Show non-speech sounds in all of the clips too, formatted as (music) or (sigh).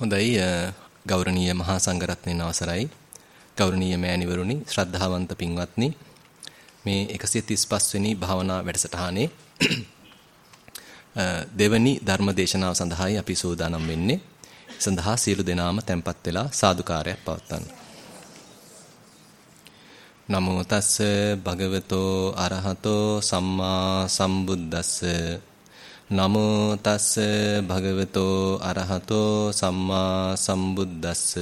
හොඳයි ගෞරවනීය මහා සංඝරත්නයන් අවසරයි. ගෞරවනීය මෑණිවරුනි ශ්‍රද්ධාවන්ත පින්වත්නි මේ 135 වෙනි භාවනා වැඩසටහනේ දෙවනි ධර්ම දේශනාව සඳහායි අපි සූදානම් වෙන්නේ. සඳහා සියලු දෙනාම tempත් වෙලා සාදුකාරයක් පවත්වන්න. නමෝ තස්ස භගවතෝ අරහතෝ සම්මා සම්බුද්දස්ස. නමෝ තස්ස භගවතෝ අරහතෝ සම්මා සම්බුද්දස්ස.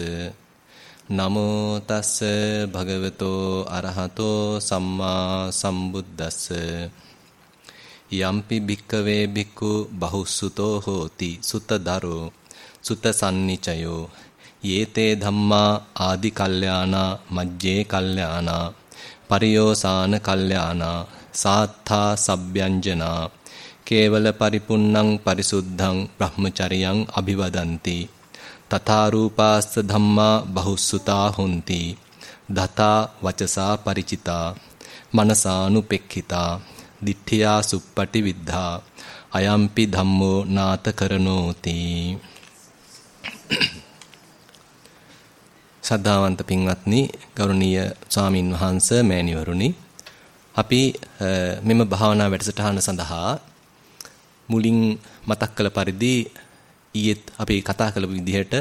නමෝ තස්ස භගවතෝ අරහතෝ සම්මා සම්බුද්දස්ස. යම්පි භික්කවේ භික්ඛු බහුසුතෝ හෝති සුතදරෝ සුතසන්නිචයෝ. යේතේ ධම්මා ආදි කල්යාණා මජ්ජේ කල්යාණා පරියෝසాన කල්යාණා සාත්තා සබ්යංජනා කේවල පරිපුන්නං පරිසුද්ධං බ්‍රහ්මචරියං අභිවදಂತಿ තථා රූපාස්ස ධම්මා බහුසුතා හොಂತಿ දතා වචසා ಪರಿචිතා මනසානුපෙක්ඛිතා දිඨියා සුප්පටි විද්ධා අයම්පි ධම්මෝ නාත කරනෝති සද්ධාවන්ත පින්වත්නි ගෞරවනීය ස්වාමින් වහන්සේ මෑණිවරුනි අපි මෙම භාවනා වැඩසටහන සඳහා මුලින් මතක් කළ පරිදි ඊයේත් අපි කතා කළ විදිහට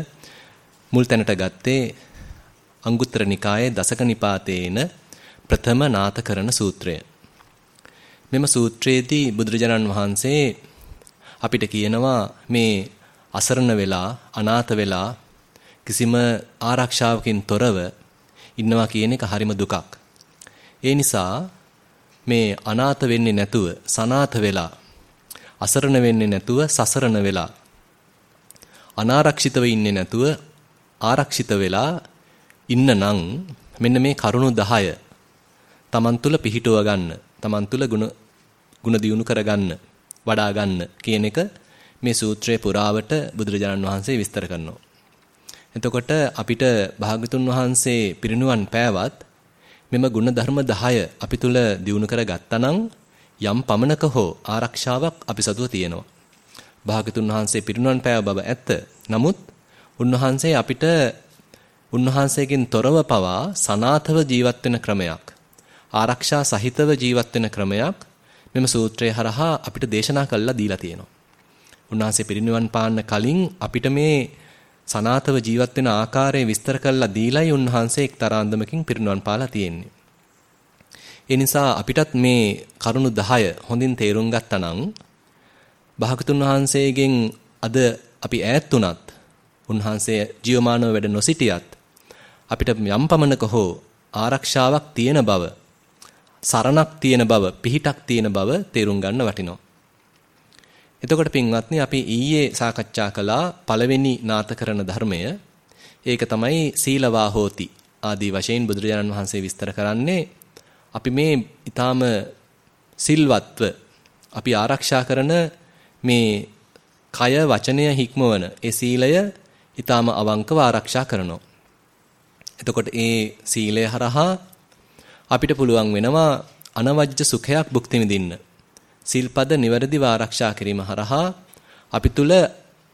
මුල් තැනට ගත්තේ අංගුත්තර නිකායේ දසක නිපාතේන ප්‍රථම නාථකරණ සූත්‍රය. මෙම සූත්‍රයේදී බුදුරජාණන් වහන්සේ අපිට කියනවා මේ අසරණ වෙලා අනාථ වෙලා කිසිම ආරක්ෂාවකින් තොරව ඉන්නවා කියන එක හරිම දුකක්. ඒ නිසා මේ අනාථ වෙන්නේ නැතුව සනාථ වෙලා අසරණ වෙන්නේ නැතුව සසරණ වෙලා අනාරක්ෂිතව ඉන්නේ නැතුව ආරක්ෂිත වෙලා ඉන්න නම් මෙන්න මේ කරුණු 10 තමන් තුල පිහිටුව ගන්න තමන් තුල ಗುಣ ಗುಣ දියුණු කරගන්න වඩා ගන්න කියන එක මේ සූත්‍රයේ පුරාවට බුදුරජාණන් වහන්සේ විස්තර කරනවා. එතකොට අපිට භාගතුන් වහන්සේ පිරිනුවන් පෑවත් මෙම ගුණ ධර්ම 10 අපි තුල දියුණු කරගත්තා නම් යම් පමණක හෝ ආරක්ෂාවක් අපි සතුව තියෙනවා. භාගතුන් වහන්සේ පිරිනුවන් පෑව බව ඇත්ත. නමුත් උන්වහන්සේ අපිට උන්වහන්සේගෙන් තොරව පවා සනාතව ජීවත් වෙන ක්‍රමයක් ආරක්ෂා සහිතව ජීවත් වෙන ක්‍රමයක් මෙම සූත්‍රය හරහා අපිට දේශනා කළා දීලා තියෙනවා. උන්වහන්සේ පිරිනිවන් පාන්න කලින් අපිට මේ සනාතව ජීවත් වෙන ආකාරය විස්තර කරලා දීලයි උන්වහන්සේ එක්තරා අන්දමකින් පිරිනිවන් පාලා තියෙන්නේ. ඒ නිසා අපිටත් මේ කරුණු 10 හොඳින් තේරුම් ගත්තා නම් භාගතුන් වහන්සේගෙන් අද අපි ඈත් උනත් උන්වහන්සේ ජීවමානව වැඩ නොසිටියත් අපිට යම් පමණක හෝ ආරක්ෂාවක් තියෙන බව සරණක් තියෙන බව පිහිටක් තියෙන බව තේරුම් ගන්න වටිනවා. එතකොට පින්වත්නි අපි ඊයේ සාකච්ඡා කළා පළවෙනි නාථකරණ ධර්මය ඒක තමයි සීලවා හෝති ආදී වශයෙන් බුදුරජාණන් වහන්සේ විස්තර කරන්නේ අපි මේ ඊටාම සිල්වත්ව අපි ආරක්ෂා කරන මේ කය වචනය හික්මවන ඒ සීලය ඊටාම අවංකව ආරක්ෂා කරනවා. එතකොට ඒ සීලය හරහා අපිට පුළුවන් වෙනවා අනවජ්‍ය සුඛයක් භුක්ති විඳින්න. සිල්පද નિවරදිව ආරක්ෂා කිරීම හරහා අපි තුල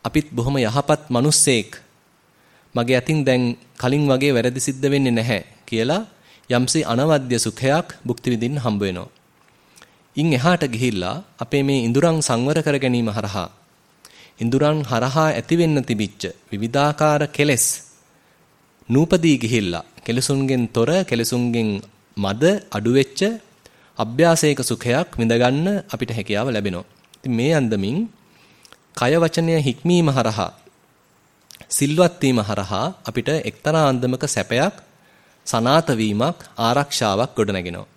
අපිත් බොහොම යහපත් මිනිස්සෙක් මගේ අතින් දැන් කලින් වගේ වැරදි සිද්ධ වෙන්නේ නැහැ කියලා යම්සේ අනවද්‍ය සුඛයක් භුක්ති විඳින්න හම්බ වෙනවා. ඉන් එහාට ගිහිල්ලා අපේ මේ ඉඳුරන් සංවර කර ගැනීම හරහා ඉඳුරන් හරහා ඇති වෙන්න තිබිච්ච විවිධාකාර කෙලෙස් නූපදී ගිහිල්ලා කෙලසුන්ගෙන් තොර කෙලසුන්ගෙන් මද අඩු වෙච්ච අභ්‍යාසයක සුඛයක් විඳගන්න අපිට හැකියාව ලැබෙනවා. ඉතින් මේ අන්දමින් කය වචනය හික්මීම හරහා සිල්වත් වීම හරහා අපිට එක්තරා අන්දමක සැපයක් සනාත වීමක් ආරක්ෂාවක් ගොඩනගෙනවා.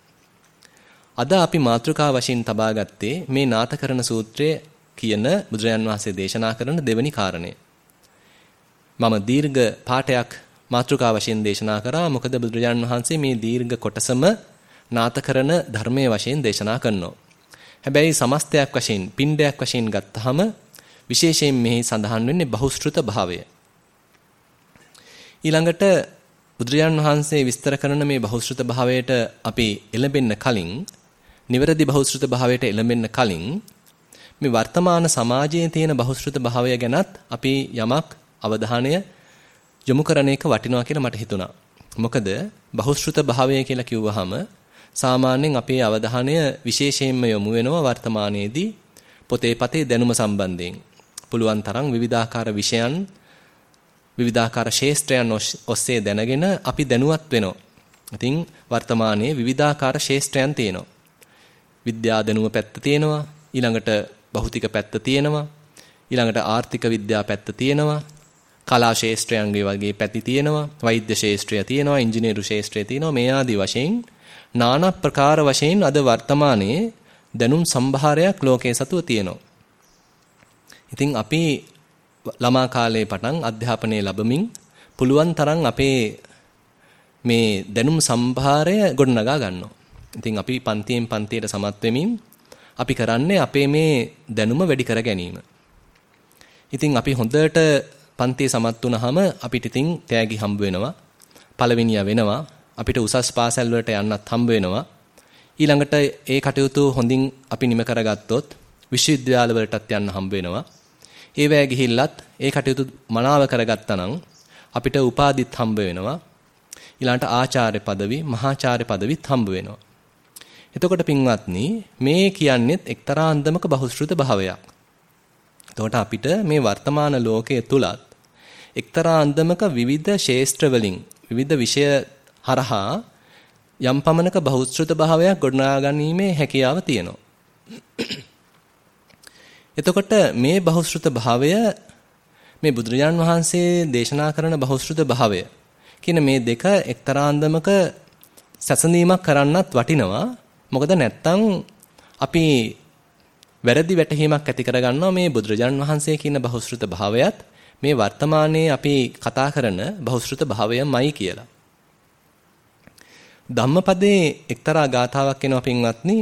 අද අපි මාතෘකා වශයෙන් තබා ගත්තේ මේ නාථකරණ සූත්‍රයේ කියන බුදුරජාන් වහන්සේ දේශනා කරන දෙවැනි කාරණය. මම දීර්ඝ පාඩයක් මාතෘකා වශයෙන් දේශනා කරා මොකද බුදුරජාන් වහන්සේ මේ දීර්ඝ කොටසම නාථකරණ ධර්මයේ වශයෙන් දේශනා කරනවා. හැබැයි සමස්තයක් වශයෙන් පින්ඩයක් වශයෙන් ගත්තාම විශේෂයෙන් මෙහි සඳහන් වෙන්නේ බහුශෘත භාවය. ඊළඟට බුදුරජාණන් වහන්සේ විස්තර කරන මේ බහුශ්‍රත භාවයට අපි එළඹෙන්න කලින් නිවැරදි බහුශ්‍රත භාවයට එළඹෙන්න කලින් මේ වර්තමාන සමාජයේ තියෙන බහුශ්‍රත භාවය ගැනත් අපි යමක් අවධානය යොමු කරන එක වටිනවා කියලා මට හිතුණා. මොකද බහුශ්‍රත භාවය කියලා කිව්වහම සාමාන්‍යයෙන් අපේ අවධානය විශේෂයෙන්ම යොමු වෙනවා වර්තමානයේදී පොතේ පතේ දැනුම සම්බන්ධයෙන්. පුළුවන් තරම් විවිධාකාර විෂයන් විවිධාකාර ශේෂ්ත්‍රයන් ඔස්සේ දැනගෙන අපි දැනුවත් වෙනවා. ඉතින් වර්තමානයේ විවිධාකාර ශේෂ්ත්‍රයන් තියෙනවා. විද්‍යා දැනුම පැත්ත තියෙනවා, ඊළඟට භෞතික පැත්ත තියෙනවා, ඊළඟට ආර්ථික විද්‍යා පැත්ත තියෙනවා, කලා ශේෂ්ත්‍රයන්ගේ වගේ පැති තියෙනවා, වෛද්‍ය ශේෂ්ත්‍රය තියෙනවා, ඉංජිනේරු ශේෂ්ත්‍රය තියෙනවා. මේ ආදී වශයෙන් নানা ප්‍රකාර වශයෙන් අද වර්තමානයේ දැනුම් සම්භාරයක් ලෝකයේ සතුව තියෙනවා. ඉතින් අපි ළමා කාලේ පටන් අධ්‍යාපනය ලැබමින් පුළුවන් තරම් අපේ මේ දැනුම් සම්භාරය ගොඩනගා ගන්නවා. ඉතින් අපි පන්තියෙන් පන්තියට සමත් වෙමින් අපි කරන්නේ අපේ මේ දැනුම වැඩි කර ගැනීම. ඉතින් අපි හොඳට පන්තියේ සමත් වුණාම අපිට ඉතින් තෑගි හම්බ වෙනවා. පළවෙනියා වෙනවා. අපිට උසස් පාසල් වලට යන්නත් හම්බ වෙනවා. ඊළඟට ඒ කටයුතු හොඳින් අපි නිම කරගත්තොත් විශ්වවිද්‍යාල වලටත් යන්න හම්බ වෙනවා. ඒවැය ගිහිල්ලත් ඒ කටයුතු මනාව කරගත්තා නම් අපිට උපාධිත් හම්බ වෙනවා. ඊළඟට ආචාර්ය পদවි, මහාචාර්ය পদවිත් හම්බ වෙනවා. එතකොට පින්වත්නි මේ කියන්නේත් එක්තරා අන්දමක බහුශෘත භාවයක්. එතකොට අපිට මේ වර්තමාන ලෝකයේ තුලත් එක්තරා අන්දමක විවිධ ශේෂ්ත්‍ර වලින් විවිධ විෂය හරහා යම් පමණක බහුශෘත භාවයක් ගොඩනගා ගැනීමේ හැකියාව තියෙනවා. එතකොට මේ බහුශෘත භාවය මේ බුදුරජාන් වහන්සේ දේශනා කරන බහුශෘත භාවය කියන මේ දෙක එක්තරා අන්දමක සැසඳීමක් කරන්නත් වටිනවා. මොකද නැත්තම් අපි වැරදි වැටහීමක් ඇති කරගන්නවා මේ බුදුරජාන් වහන්සේ කියන බහුශෘත භාවයත් මේ වර්තමානයේ අපි කතා කරන බහුශෘත භාවයමයි කියලා. ධම්මපදයේ එක්තරා ගාථාවක් එනවා පින්වත්නි.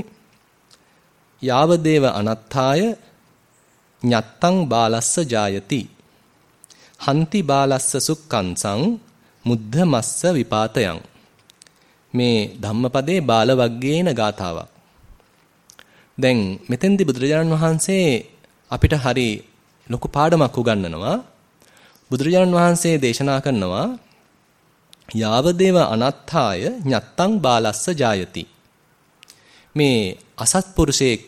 යාවදේව අනත්තාය ඤත්තං බාලස්ස ජායති. හන්ති බාලස්ස සුක්කංසං මුද්ධමස්ස විපාතයන්. මේ ධම්මපදයේ බාල වග්ගයේන ගාථාවක්. දැන් මෙතෙන්දි බුදුරජාණන් වහන්සේ අපිට හරි ලොකු පාඩමක් උගන්වනවා. බුදුරජාණන් වහන්සේ දේශනා කරනවා යාවදේව අනත්ථාය ඤත්තං බාලස්ස ජායති. මේ අසත්පුරුෂයෙක්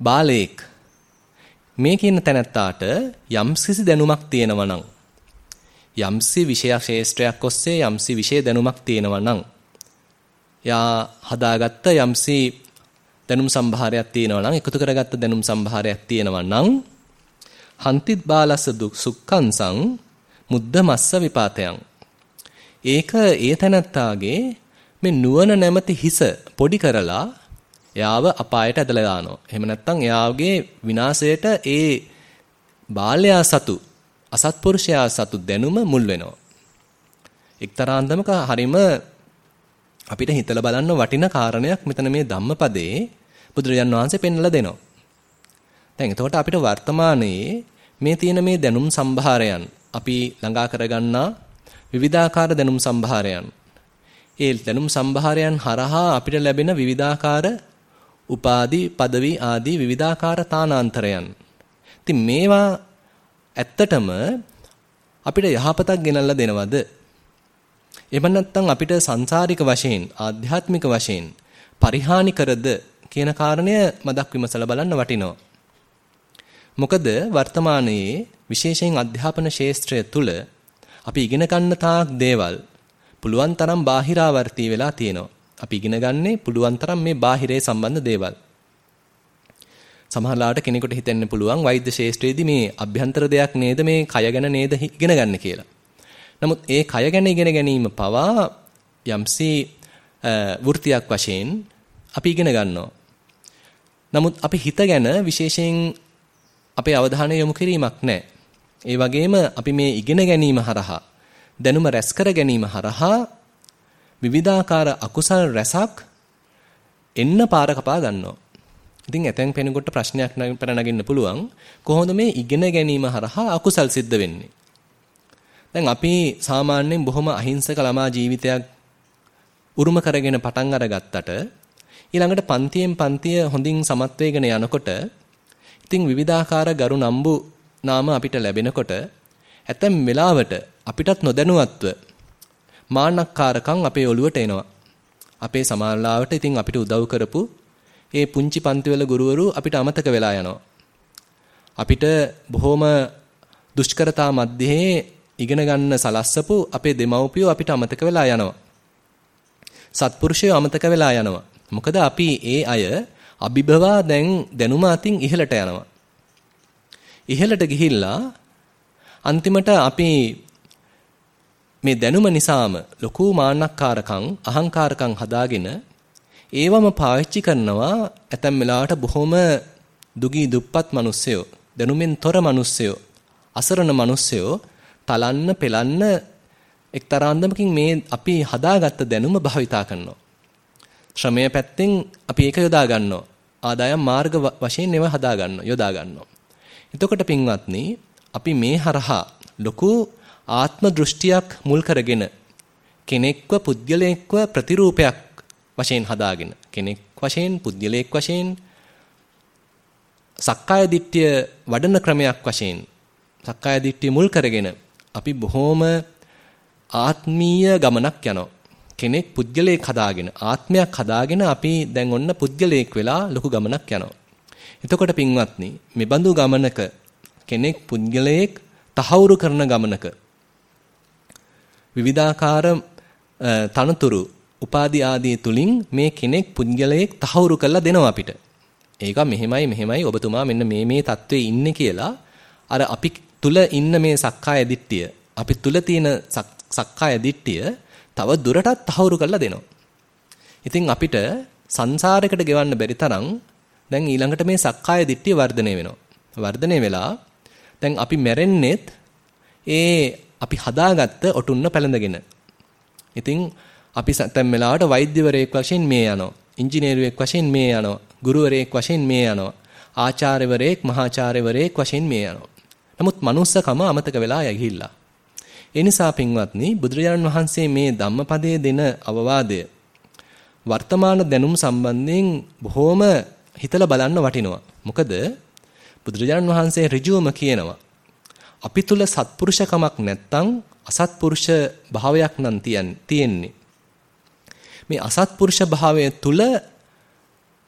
බාලයෙක් මේ කියන තැනැත්තාට යම්කිසි දැනුමක් තියෙනවා නම් යම්සි විෂය ශේෂ්ත්‍රයක් ඔස්සේ යම්සි විෂය දැනුමක් තියෙනවා නම් යා හදාගත්ත යම්සි දැනුම් සම්භාරයක් තියෙනවා නම් එකතු කරගත්ත දැනුම් සම්භාරයක් තියෙනවා නම් හන්තිත් බාලස්ස දුක් සුක්ඛංසං මුද්දමස්ස විපාතයන්. ඒක ඒ තැනත්තාගේ මේ නුවණ නැමැති හිස පොඩි කරලා එයාව අපායට ඇදලා දානවා. එහෙම නැත්නම් එයාගේ විනාශයට ඒ බාල්‍යා සතු අසත්පුරුෂයා සතු දැනුම මුල් වෙනවා. එක්තරා අන්දමක හරීම අපිට හිතලා බලන්න වටින කාරණයක් මෙතන මේ ධම්මපදයේ බුදුරජාන් වහන්සේ පෙන්වලා දෙනවා. දැන් එතකොට අපිට වර්තමානයේ මේ තියෙන මේ දැනුම් සම්භාරයන් අපි ළඟා කරගන්නා විවිධාකාර දැනුම් සම්භාරයන්. ඒ දැනුම් සම්භාරයන් හරහා අපිට ලැබෙන විවිධාකාර උපාදි, পদවි ආදී විවිධාකාර තානාන්තරයන්. ඉතින් මේවා ඇත්තටම අපිට යහපතක් ගෙනල්ලා දෙනවද? එහෙම නැත්නම් අපිට සංසාරික වශයෙන්, ආධ්‍යාත්මික වශයෙන් පරිහානි කරද කියන කාරණය මදක් විමසලා බලන්න වටිනවා. මොකද වර්තමානයේ විශේෂයෙන් අධ්‍යාපන ශාස්ත්‍රය තුල අපි ඉගෙන ගන්න තාක් දේවල් පුළුවන් තරම් බාහිරාවර්තී වෙලා තියෙනවා. අපි ඉගෙන ගන්නේ පුළුවන් තරම් මේ බාහිරේ සම්බන්ධ දේවල්. සමහරලාට කෙනෙකුට හිතෙන්න පුළුවන් වෛද්‍ය ශාස්ත්‍රයේදී මේ අභ්‍යන්තර දෙයක් නේද මේ කය ගැන නේද ඉගෙන ගන්න කියලා. නමුත් ඒ කය ගැන ඉගෙන ගැනීම පවා යම්සි වෘත්තියක් වශයෙන් අපි ඉගෙන ගන්නවා. නමුත් අපි හිත ගැන විශේෂයෙන් අපේ අවධානය යොමු කිරීමක් නැහැ. ඒ වගේම අපි මේ ඉගෙන ගැනීම හරහා දැනුම රැස් කර ගැනීම හරහා විවිධාකාර අකුසල් රැසක් එන්න පාර කපා ගන්නවා. ඉතින් ඇතැම් කෙනෙකුට ප්‍රශ්නයක් පැන පුළුවන් කොහොමද මේ ඉගෙන ගැනීම හරහා අකුසල් සිද්ධ වෙන්නේ? දැන් අපි සාමාන්‍යයෙන් බොහොම අහිංසක ළමා ජීවිතයක් උරුම කරගෙන පටන් අරගත්තට ඊළඟට පන්තියෙන් පන්තිය හොඳින් සමත් වෙගෙන යනකොට ඉතින් විවිධාකාර ගරු නම්බු නාම අපිට ලැබෙනකොට ඇතැම් වෙලාවට අපිටත් නොදැනුවත්ව මාන්නක්කාරකම් අපේ ඔළුවට එනවා. අපේ සමාජලාවට ඉතින් අපිට උදව් කරපු ඒ පුංචි පන්තිවල ගුරුවරු අපිට අමතක වෙලා යනවා. අපිට බොහොම දුෂ්කරතා මැද්දේ ඉගෙන ගන්න සලස්සපු අපේ දෙමව්පියෝ අපිට අමතක වෙලා යනවා. සත්පුරුෂයෝ අමතක වෙලා යනවා. මොකද අපි ඒ අය අභිභවා දැන් දැනුම අතින් ඉහළට යනවා. ඉහළට ගිහිල්ලා අන්තිමට අපි මේ දැනුම නිසාම ලොකු මාන්නක්කාරකම් අහංකාරකම් හදාගෙන ඒවම පාවිච්චි කරනවා ඇතැම් වෙලාවට බොහොම දුගී දුප්පත් මිනිස්සයෝ දැනුමෙන් තොර මිනිස්සයෝ අසරණ මිනිස්සයෝ තලන්න පෙලන්න එක්තරා අන්දමකින් මේ අපි හදාගත්ත දැනුම භාවිතා කරනවා. ශ්‍රමය පැත්තෙන් අපි ඒක යොදා ගන්නවා. ආදායම් මාර්ග වශයෙන් ඒවා හදා ගන්නවා යොදා ගන්නවා. එතකොට පින්වත්නි අපි මේ හරහා ලොකු ආත්ම දෘෂ්ටියක් මුල් කරගෙන කෙනෙක්ව පුද්ගලයෙක්ව ප්‍රතිරූපයක් වශයෙන් හදාගෙන කෙනෙක් වශයෙන් පුද්ගලයෙක් වශයෙන් සක්කාය දිට්ඨිය වඩන ක්‍රමයක් වශයෙන් සක්කාය දිට්ඨිය මුල් කරගෙන අපි බොහොම ආත්මීය ගමනක් යනවා. කෙනෙක් පුද්ගලයෙක් හදාගෙන ආත්මයක් හදාගෙන අපි දැන් ඔන්න පුද්ගලයෙක් වෙලා ලොකු ගමනක් යනවා. එතකොට පින්වත්නි මේ බඳු ගමනක කෙනෙක් පුද්ගලයෙක් තහවුරු කරන ගමනක විවිධාකාර තනතුරු උපාදි ආදී තුලින් මේ කෙනෙක් පුද්ගලයෙක් තහවුරු කරලා දෙනවා අපිට. ඒක මෙහෙමයි මෙහෙමයි ඔබතුමා මෙන්න මේ මේ தત્ත්වයේ ඉන්නේ කියලා අර අපි තුල ඉන්න මේ සක්කාය දිට්ඨිය අපි තුල තියෙන සක්කාය දිට්ඨිය තව දුරටත් තහවුරු කරලා දෙනවා. ඉතින් අපිට සංසාරයකට ගෙවන්න බැරි තරම් දැන් ඊළඟට මේ සක්කාය දිට්ඨිය වර්ධනය වෙනවා. වර්ධනය වෙලා දැන් අපි මැරෙන්නෙත් ඒ අපි හදාගත්ත ඔටුන්න පැලඳගෙන. ඉතින් අපි සැතැම් වෙලාවට වෛද්‍යවරයෙක් වශයෙන් මේ යනවා. ඉංජිනේරුවෙක් වශයෙන් මේ යනවා. ගුරුවරයෙක් වශයෙන් මේ යනවා. ආචාර්යවරයෙක් මහාචාර්යවරයෙක් වශයෙන් මේ යනවා. නමුත් manussකම අමතක වෙලා යගිහිල්ලා. ඒ නිසා පින්වත්නි බුදුරජාණන් වහන්සේ මේ ධම්මපදයේ දෙන අවවාදය වර්තමාන දැනුම් සම්බන්ධයෙන් බොහොම හිතලා බලන්න වටිනවා. මොකද බුදුරජාණන් වහන්සේ ඍජුවම කියනවා අපි තුල සත්පුරුෂකමක් නැත්තම් අසත්පුරුෂ භාවයක් නම් තියෙන්නේ. මේ අසත්පුරුෂ භාවය තුල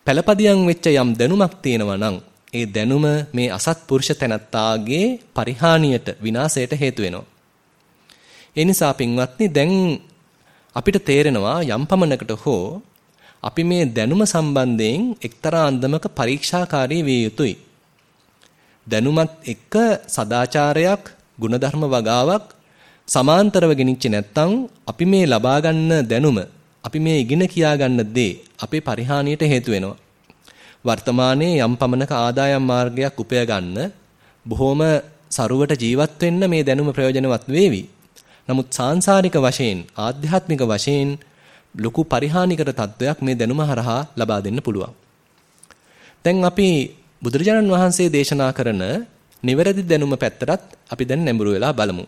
පළපදියම් වෙච්ච යම් දැනුමක් තියෙනවා නම් ඒ දැනුම මේ අසත්පුරුෂ තැනත්තාගේ පරිහානියට විනාශයට හේතු වෙනවා. ඒ නිසා පින්වත්නි දැන් අපිට තේරෙනවා යම් පමණකට හෝ අපි මේ දැනුම සම්බන්ධයෙන් එක්තරා අන්දමක පරීක්ෂාකාරී විය යුතුයි. දැනුමත් එක්ක සදාචාරයක්, ಗುಣධර්ම වගාවක් සමාන්තරව ගෙනිච්ච නැත්නම් අපි මේ ලබා ගන්න දැනුම, අපි මේ ඉගෙන කියා ගන්න දේ අපේ පරිහානියට හේතු වෙනවා. වර්තමානයේ යම් පමණක ආදායම් මාර්ගයක් උපය ගන්න බොහොම සරුවට ජීවත් වෙන්න මේ දැනුම ප්‍රයෝජනවත් වේවි. නමුත් සාංශාරික වශයෙන් ආධ්‍යාත්මික වශයෙන් ලොකු පරිහානිකර තත්වයක් මේ දැනුම හරහා ලබා දෙන්න පුළුවන්. දැන් අපි බුදුරජාණන් වහන්සේ දේශනා කරන නිවැරදි දැනුම පැත්තටත් අපි දැන් නැඹුරු වෙලා බලමු.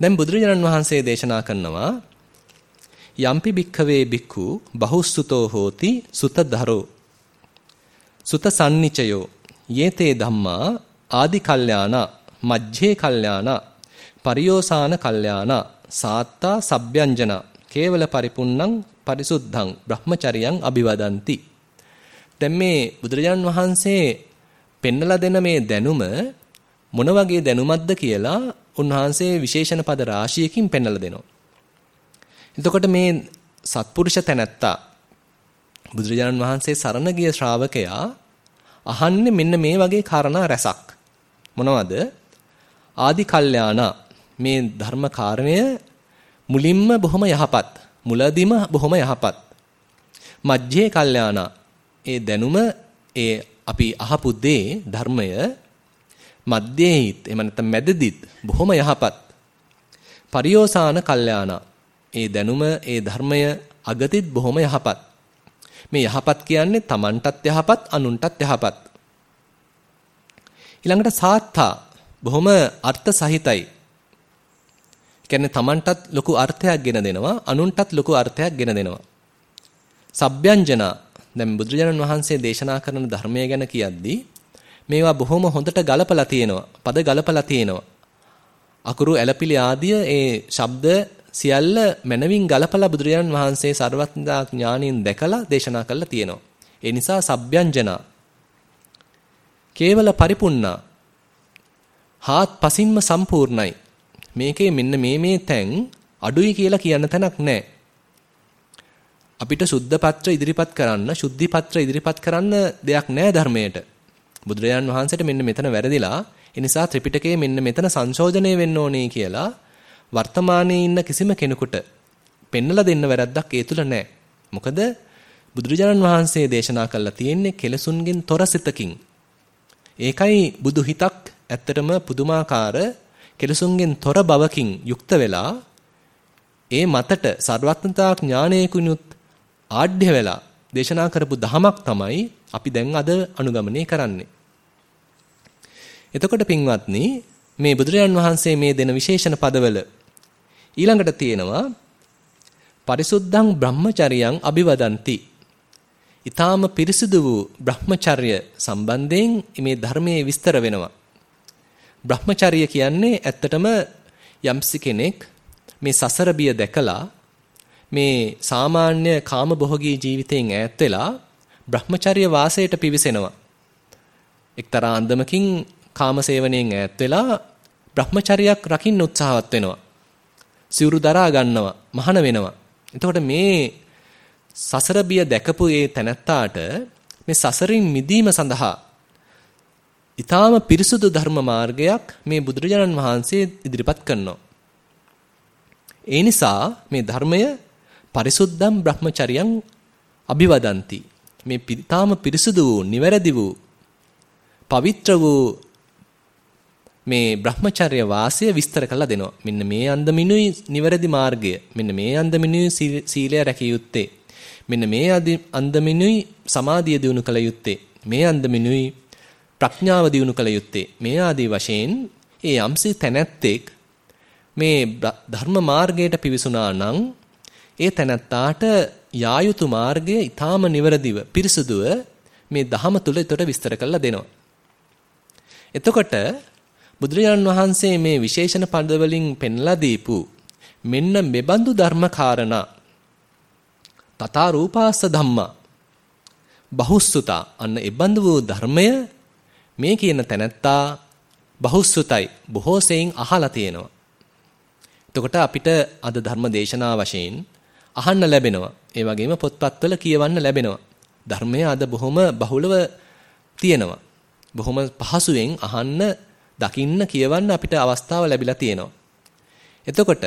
දැන් බුදුරජාණන් වහන්සේ දේශනා කරනවා යම්පි භික්ඛවේ භික්ඛු බහුසුතෝ හෝති සුතධරෝ සුත සම්නිචයෝ යේතේ ධම්මා ආදි කල්යාණ මජ්ජේ කල්යාණ පරියෝසాన කල්යාණ සාත්තා සබ්යංජන කේවල පරිපුන්නං පරිසුද්ධං බ්‍රහ්මචරියං අභිවදಂತಿ දැන් මේ බුදුරජාන් වහන්සේ පෙන්නලා දෙන මේ දැනුම මොන වගේ දැනුමක්ද කියලා උන්වහන්සේ විශේෂණ පද රාශියකින් පෙන්නලා දෙනවා. එතකොට මේ සත්පුරුෂ තැනැත්තා බුදුරජාණන් වහන්සේ සරණ ගිය ශ්‍රාවකයා අහන්නේ මෙන්න මේ වගේ කාරණා රැසක්. මොනවද? ආදි කල්යාණ මේ ධර්ම කාරණය මුලින්ම බොහොම යහපත්. මුලදීම බොහොම යහපත්. මජ්ජේ කල්යාණ ඒ දැනුම ඒ අපි අහපු දේ ධර්මය මධ්‍යේහිත් එහෙම නැත්නම් මැදදිත් බොහොම යහපත්. පරියෝසాన කල්යාණ ඒ දැනුම ඒ ධර්මය අගතිත් බොහොම යහපත්. මේ යහපත් කියන්නේ Tamanටත් යහපත් අනුන්ටත් යහපත්. ඊළඟට සාත්තා බොහොම අර්ථ සහිතයි. කියන්නේ Tamanටත් ලොකු අර්ථයක් ගෙන දෙනවා අනුන්ටත් ලොකු අර්ථයක් ගෙන දෙනවා. සබ්යංජන දැන් බුදුරජාණන් වහන්සේ දේශනා කරන ධර්මය ගැන කියද්දී මේවා බොහොම හොඳට ගලපලා තියෙනවා. පද ගලපලා තියෙනවා. අකුරු ඇලපිලි ආදිය ඒ ශබ්ද සියල්ල මනවින් ගලපලා බුදුරජාන් වහන්සේ ਸਰවඥතා ඥාණයෙන් දැකලා දේශනා කළා තියෙනවා. ඒ නිසා සබ්යංජනා කේවල පරිපුන්නා හාත් පසින්ම සම්පූර්ණයි. මේකේ මෙන්න මේ මේ තැන් අඩුයි කියලා කියන්න තැනක් නැහැ. අපිට සුද්ධ පත්‍ර ඉදිරිපත් කරන්න, සුද්ධි පත්‍ර ඉදිරිපත් කරන්න දෙයක් නැහැ ධර්මයට. බුදුරජාන් වහන්සේට මෙන්න මෙතන වැරදිලා, ඒ නිසා ත්‍රිපිටකයේ මෙන්න මෙතන සංශෝධනය වෙන්න ඕනේ කියලා වර්තමානයේ ඉන්න කිසිම කෙනෙකුට පෙන්නලා දෙන්න වැරද්දක් ඒ තුල නැහැ. මොකද බුදුරජාණන් වහන්සේ දේශනා කළා තියෙන්නේ කෙලසුන්ගෙන් තොර සිතකින්. ඒකයි බුදු හිතක් ඇත්තටම පුදුමාකාර කෙලසුන්ගෙන් තොර බවකින් යුක්ත වෙලා ඒ මතට සර්වඥතා ඥානයකුනුත් ආඩ්‍ය වෙලා දේශනා කරපු දහමක් තමයි අපි දැන් අද අනුගමනය කරන්නේ. එතකොට පින්වත්නි මේ බුදුරජාන් වහන්සේ මේ දෙන විශේෂණ පදවල ඊළඟට තියෙනවා පරිසුද්ධං බ්‍රහ්මචරියං අභිවදಂತಿ. ඊ타ම පිරිසිදු වූ බ්‍රහ්මචර්ය සම්බන්ධයෙන් මේ ධර්මයේ විස්තර වෙනවා. බ්‍රහ්මචර්ය කියන්නේ ඇත්තටම යම්සි කෙනෙක් මේ සසර බිය දැකලා මේ සාමාන්‍ය කාමභෝගී ජීවිතයෙන් ඈත් වෙලා Brahmacharya වාසයට පිවිසෙනවා. එක්තරා අන්දමකින් කාමසේවණයෙන් ඈත් වෙලා Brahmacharyaක් රකින්න උත්සාහවත් වෙනවා. සිවුරු දරා ගන්නවා, මහාන වෙනවා. එතකොට මේ සසර බිය දැකපු ඒ තැනැත්තාට මේ සසරින් මිදීම සඳහා ඊටාම පිරිසුදු ධර්ම මාර්ගයක් මේ බුදුරජාණන් වහන්සේ ඉදිරිපත් කරනවා. ඒ නිසා මේ ධර්මය පරිසුද්ධම් බ්‍රහ්මචරියං අභිවදಂತಿ. මේ ඊටාම පිරිසුදු වූ, නිවැරදි වූ, පවිත්‍ර වූ මේ බ්‍රහ්මචර්ය වාසය විස්තර කරලා දෙනවා. මෙන්න මේ අන්දමිනුයි නිවැරදි මාර්ගය. මෙන්න මේ අන්දමිනුයි සීලය රැකිය යුත්තේ. මෙන්න මේ අන්දමිනුයි සමාධිය දිනු කළ යුත්තේ. මේ අන්දමිනුයි ප්‍රඥාව දිනු කළ යුත්තේ. මේ ආදී වශයෙන් ඒ යම්සි තැනැත්තෙක් මේ ධර්ම මාර්ගයට පිවිසුනා නම් ඒ තැනැත්තාට යා යුතු මාර්ගය ඊටාම නිවරදිව පිරිසුදුව මේ ධහම තුල ඊට විස්තර කරලා දෙනවා. එතකොට බුදුරජාණන් වහන්සේ මේ විශේෂණ පද වලින් පෙන්ලා දීපු මෙන්න මෙබඳු ධර්මකාරණා තථා රූපාස්ස ධම්මා බහුස්සුතා අන්න එබඳු වූ ධර්මය මේ කියන තැනැත්තා බහුස්සුතයි බොහෝ සෙයින් අහලා තියෙනවා. එතකොට අපිට අද ධර්ම දේශනා වශයෙන් අහන්න ලැබෙනවා. ඒ වගේම පොත්පත්වල කියවන්න ලැබෙනවා. ධර්මය අද බොහොම බහුලව තියෙනවා. බොහොම පහසුවෙන් අහන්න, දකින්න, කියවන්න අපිට අවස්ථාව ලැබිලා තියෙනවා. එතකොට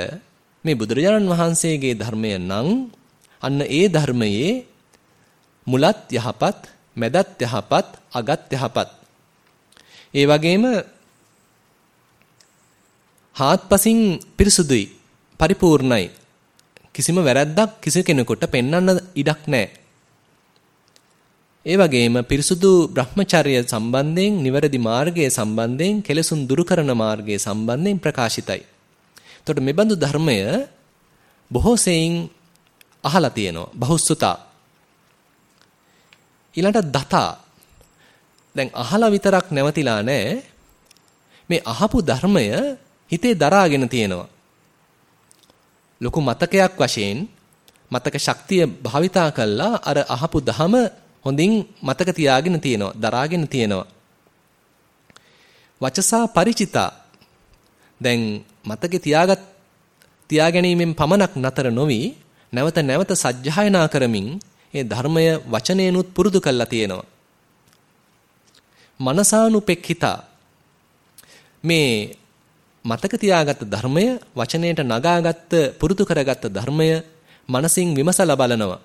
මේ බුදුරජාණන් වහන්සේගේ ධර්මය නම් අන්න ඒ ධර්මයේ මුලත් යහපත්, මැදත් යහපත්, අගත් යහපත්. ඒ වගේම හාත්පසින් පිරිසුදුයි, පරිපූර්ණයි. කිසිම වැරැද්දක් කිසි කෙනෙකුට පෙන්වන්න ඉඩක් නැහැ. ඒ වගේම පිරිසුදු Brahmacharya සම්බන්ධයෙන් නිවැරදි මාර්ගයේ සම්බන්ධයෙන් කෙලසුන් දුරු කරන මාර්ගයේ සම්බන්ධයෙන් ප්‍රකාශිතයි. එතකොට මේ බඳු ධර්මය බොහෝ සෙයින් අහලා තියෙනවා. බහුසුතා. ඊළඟට දතා. දැන් අහලා විතරක් නැවතිලා නැහැ. මේ අහපු ධර්මය හිතේ දරාගෙන තියෙනවා. ලොකු මතකයක් වශයෙන් මතක ශක්තිය භාවිතා කළා. අර අහපු දහම හොඳින් මතක තියාගෙන තියෙනවා දරාගෙන තියෙනවා. වචසා ಪರಿචිතා දැන් මතකේ තියාගත් තියාගැනීමෙන් පමණක් නතර නොවි නැවත නැවත සජ්ජායනා කරමින් ඒ ධර්මය වචනේනුත් පුරුදු කළා තියෙනවා. මනසානුපෙක්ඛිතා. මේ මතක තියාගත් ධර්මය වචනයට නගාගත්ත පුරුදු කරගත්ත ධර්මය මනසින් විමසලා බලනවා.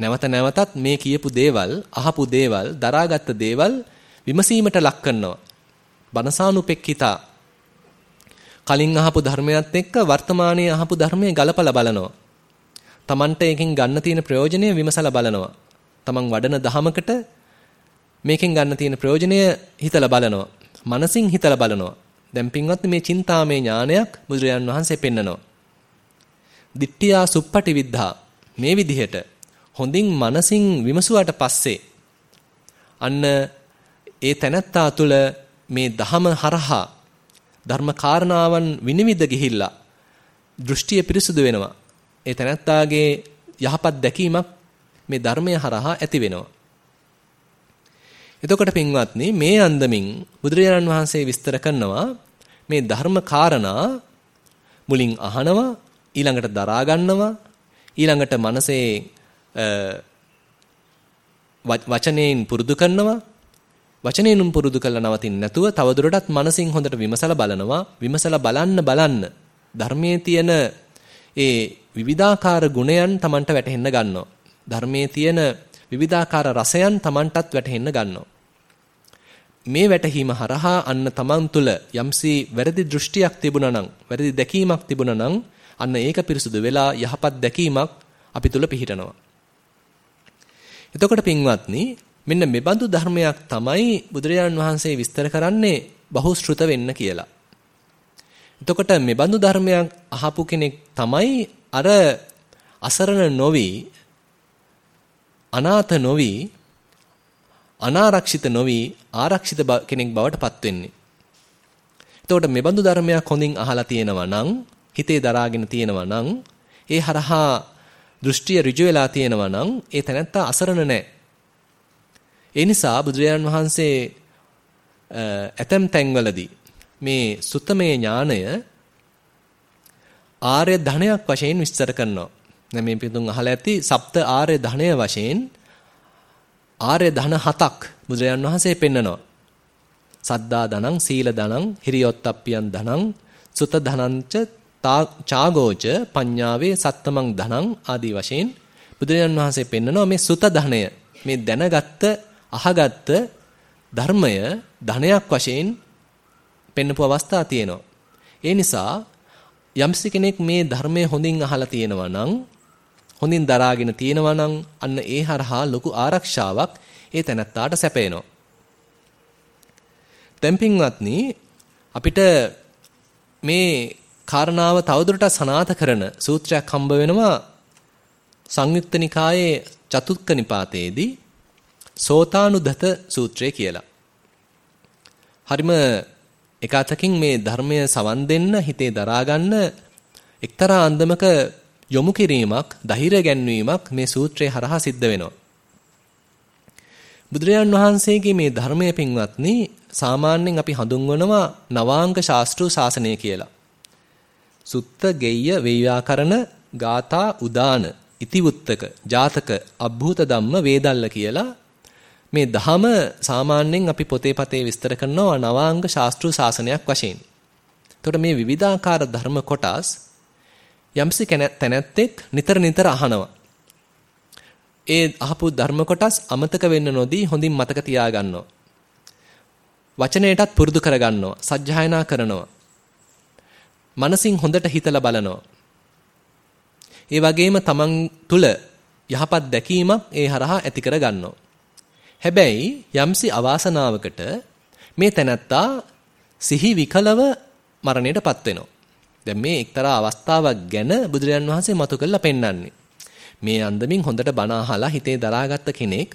නැවත නැවතත් මේ කියපු දේවල්, අහපු දේවල්, දරාගත්ත දේවල් විමසීමට ලක් කරනවා. බනසානුපෙක්කිතා කලින් අහපු ධර්මයත් එක්ක වර්තමානයේ අහපු ධර්මයේ ගලපලා බලනවා. Tamanට එකෙන් ගන්න තියෙන ප්‍රයෝජනය විමසලා බලනවා. Taman වඩන දහමකට මේකෙන් ගන්න තියෙන ප්‍රයෝජනය හිතලා බලනවා. මනසින් හිතලා බලනවා. දැන් පින්වත්නි මේ චින්තාමය ඥානයක් බුදුරජාන් වහන්සේ පෙන්නනවා. දිට්ඨියා සුප්පටි විද්ධා මේ විදිහට හොඳින් මනසින් විමසුවාට පස්සේ අන්න ඒ තැනත්තා තුළ මේ දහම හරහා ධර්ම කාරණාවන් විනිවිද ගිහිල්ලා දෘෂ්ටිය පිරිසුදු වෙනවා. ඒ තැනැත්තාගේ යහපත් දැකීමක් මේ ධර්මය හරහා ඇති වෙනවා. එතකොට පින්වත්නි මේ අන්දමින් බුදුරජාණන් වහන්සේ විස්තර කරනවා මේ ධර්ම කාරණා මුලින් අහනවා ඊළඟට දරා ගන්නවා ඊළඟට මනසේ වචනයෙන් පුරුදු කරනවා වචනයෙන් පුරුදු කළා නවතින්නේ නැතුව තවදුරටත් මනසින් හොඳට විමසලා බලනවා විමසලා බලන්න බලන්න ධර්මයේ තියෙන ඒ විවිධාකාර ගුණයන් Tamanට වැටහෙන්න ගන්නවා. ධර්මයේ තියෙන විවිධාකාර රසයන් Tamanටත් වැටහෙන්න ගන්නවා මේ වැටහීම හරහා අන්න Taman තුල යම්සි වැරදි දෘෂ්ටියක් තිබුණා නම් වැරදි දැකීමක් තිබුණා නම් අන්න ඒක පිරිසුදු වෙලා යහපත් දැකීමක් අපි තුල පිහිටනවා එතකොට පින්වත්නි මෙන්න මෙබඳු ධර්මයක් තමයි බුදුරජාණන් වහන්සේ විස්තර කරන්නේ බහුශෘත වෙන්න කියලා. එතකොට මෙබඳු ධර්මයක් අහපු කෙනෙක් තමයි අර අසරණ නොවි අනාථ නොවි අනාරක්ෂිත නොවි ආරක්ෂිත කෙනෙක් බවට පත් වෙන්නේ. එතකොට මෙබඳු ධර්මයක් හොඳින් අහලා තියෙනවා නම් හිතේ දරාගෙන තියෙනවා නම් ඒ හරහා දෘෂ්ටිය ඍජු වෙලා තියෙනවා නම් ඒ තැනත්තා අසරණ නැහැ. ඒ නිසා බුදුරජාණන් වහන්සේ ඇතම් තැන්වලදී මේ සුත්තමේ ඥානය ආර්ය ධනයක් වශයෙන් විස්තර කරනවා. දැන් මේ පිටුන් අහලා ඇති සප්ත ආර්ය ධනය වශයෙන් ආර්ය ධන හතක් බුදුරජාණන් වහන්සේ පෙන්නනවා. සද්දා ධනං, සීල ධනං, හිරියොත්ප්පියන් ධනං, සුත ධනංච චාගෝච පඤ්ඤාවේ සත්තමං ධනං ආදී වශයෙන් බුදුරජාන් වහන්සේ පෙන්නනවා මේ සුත ධනය මේ දැනගත්ත අහගත්ත ධර්මය ධනයක් වශයෙන් පෙන්වපු අවස්ථා තියෙනවා. ඒ නිසා යම්සි කෙනෙක් මේ ධර්මය හොඳින් අහලා තියෙනවා නම් හොඳින් දරාගෙන තියෙනවා නම් අන්න ඒ හරහා ලොකු ආරක්ෂාවක් ඒ තැනත්තාට සැපේනවා. දැන් පින්වත්නි අපිට මේ කාරණාව තවදුරටත් සනාථ කරන සූත්‍රයක් හම්බ වෙනවා සංයුක්ත නිකායේ චතුත්ක නිපාතයේදී සෝතානුදත සූත්‍රය කියලා. හරිම එක අතකින් මේ ධර්මය සවන් දෙන්න හිතේ දරා ගන්න එක්තරා අන්දමක යොමු කිරීමක්, ධෛර්ය ගැන්වීමක් මේ සූත්‍රයේ හරහා සිද්ධ වෙනවා. බුදුරජාන් වහන්සේගේ මේ ධර්මයේ පින්වත්නි සාමාන්‍යයෙන් අපි හඳුන්වනවා නවාංග ශාස්ත්‍රීය ශාසනය කියලා. සුත්ත ගෙය්‍ය වේව්‍යාකරණ ගාථා උදාන ඉතිවුත්තක ජාතක අභූත ධම්ම වේදල්ල කියලා මේ දහම සාමාන්‍යයෙන් අපි පොතේ පතේ විස්තර කරනවා නවාංග ශාස්ත්‍රීය ශාසනයක් වශයෙන්. එතකොට මේ විවිධාකාර ධර්ම කොටස් යම්සි තැනැත්තෙක් නිතර නිතර අහනවා. ඒ අහපු ධර්ම කොටස් අමතක වෙන්න නොදී හොඳින් මතක තියාගන්නවා. වචනයටත් පුරුදු කරගන්නවා. සජ්ජායනා කරනවා. මනසින් හොඳට හිතලා බලනවා. ඒ වගේම තමන් තුල යහපත් දැකීමක් ඒ හරහා ඇති කර ගන්නවා. හැබැයි යම්සි අවාසනාවකට මේ තැනැත්තා සිහි විකලව මරණයටපත් වෙනවා. දැන් මේ එක්තරා අවස්ථාවක් ගැන බුදුරජාන් වහන්සේ මතු කරලා පෙන්වන්නේ. මේ අන්දමින් හොඳට බණ අහලා හිතේ දරාගත්ත කෙනෙක්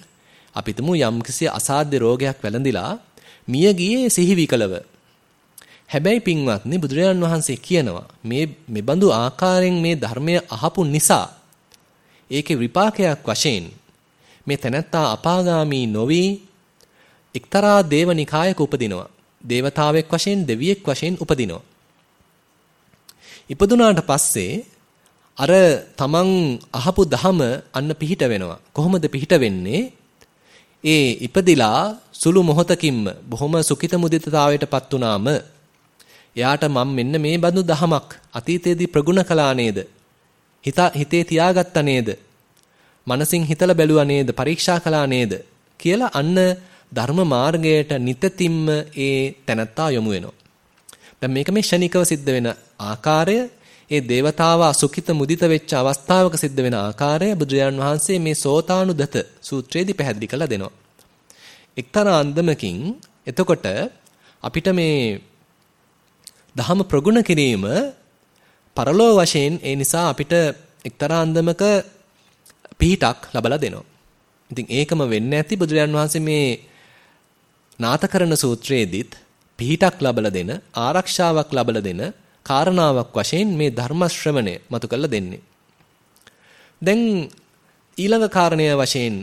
අපිටම යම්කිසි අසාධ්‍ය රෝගයක් වැළඳිලා මිය ගියේ සිහි විකලව. හැබැයි පින්වත්නි බුදුරජාන් වහන්සේ කියනවා මේ මෙබඳු ආකාරයෙන් මේ ධර්මය අහපු නිසා ඒකේ විපාකයක් වශයෙන් මේ තැනැත්තා අපාගාමී නොවි එක්තරා දේවනිකායක උපදිනවා. දේවතාවෙක් වශයෙන් දෙවියෙක් වශයෙන් උපදිනවා. ඉපදුනාට පස්සේ අර තමන් අහපු දහම අන්න පිහිට වෙනවා. කොහොමද පිහිට වෙන්නේ? ඒ ඉපදිලා සුළු මොහොතකින්ම බොහොම සුඛිත මුදිතතාවයටපත් වුනාම එයාට මම මෙන්න මේ බඳු දහමක් අතීතයේදී ප්‍රගුණ කළා නේද? හිත හිතේ තියාගත්තා නේද? මනසින් හිතලා බැලුවා නේද? පරීක්ෂා කළා නේද? කියලා අන්න ධර්ම මාර්ගයට නිතිතිම්ම ඒ තැනත්තා යොමු වෙනවා. දැන් මේක මේ ෂණිකව සිද්ධ වෙන ආකාරය ඒ దేవතාවා සුඛිත මුදිත වෙච්ච අවස්ථාවක සිද්ධ වෙන ආකාරය බුදුරජාන් වහන්සේ මේ සෝතානුදත සූත්‍රයේදී පැහැදිලි කරලා දෙනවා. එක්තරා අන්දමකින් එතකොට අපිට මේ දහම ප්‍රගුණ කිරීම පරලෝ වශයෙන් ඒ නිසා අපිට එක්තරා අන්දමක පිහිටක් ලබලා දෙනවා. ඉතින් ඒකම වෙන්නේ නැති බුදුරජාන් වහන්සේ මේ නාතකරණ සූත්‍රයේදීත් පිහිටක් ලබලා දෙන ආරක්ෂාවක් ලබලා දෙන කාරණාවක් වශයෙන් මේ ධර්ම ශ්‍රවණය මතු කරලා දෙන්නේ. දැන් ඊළඟ කාරණය වශයෙන්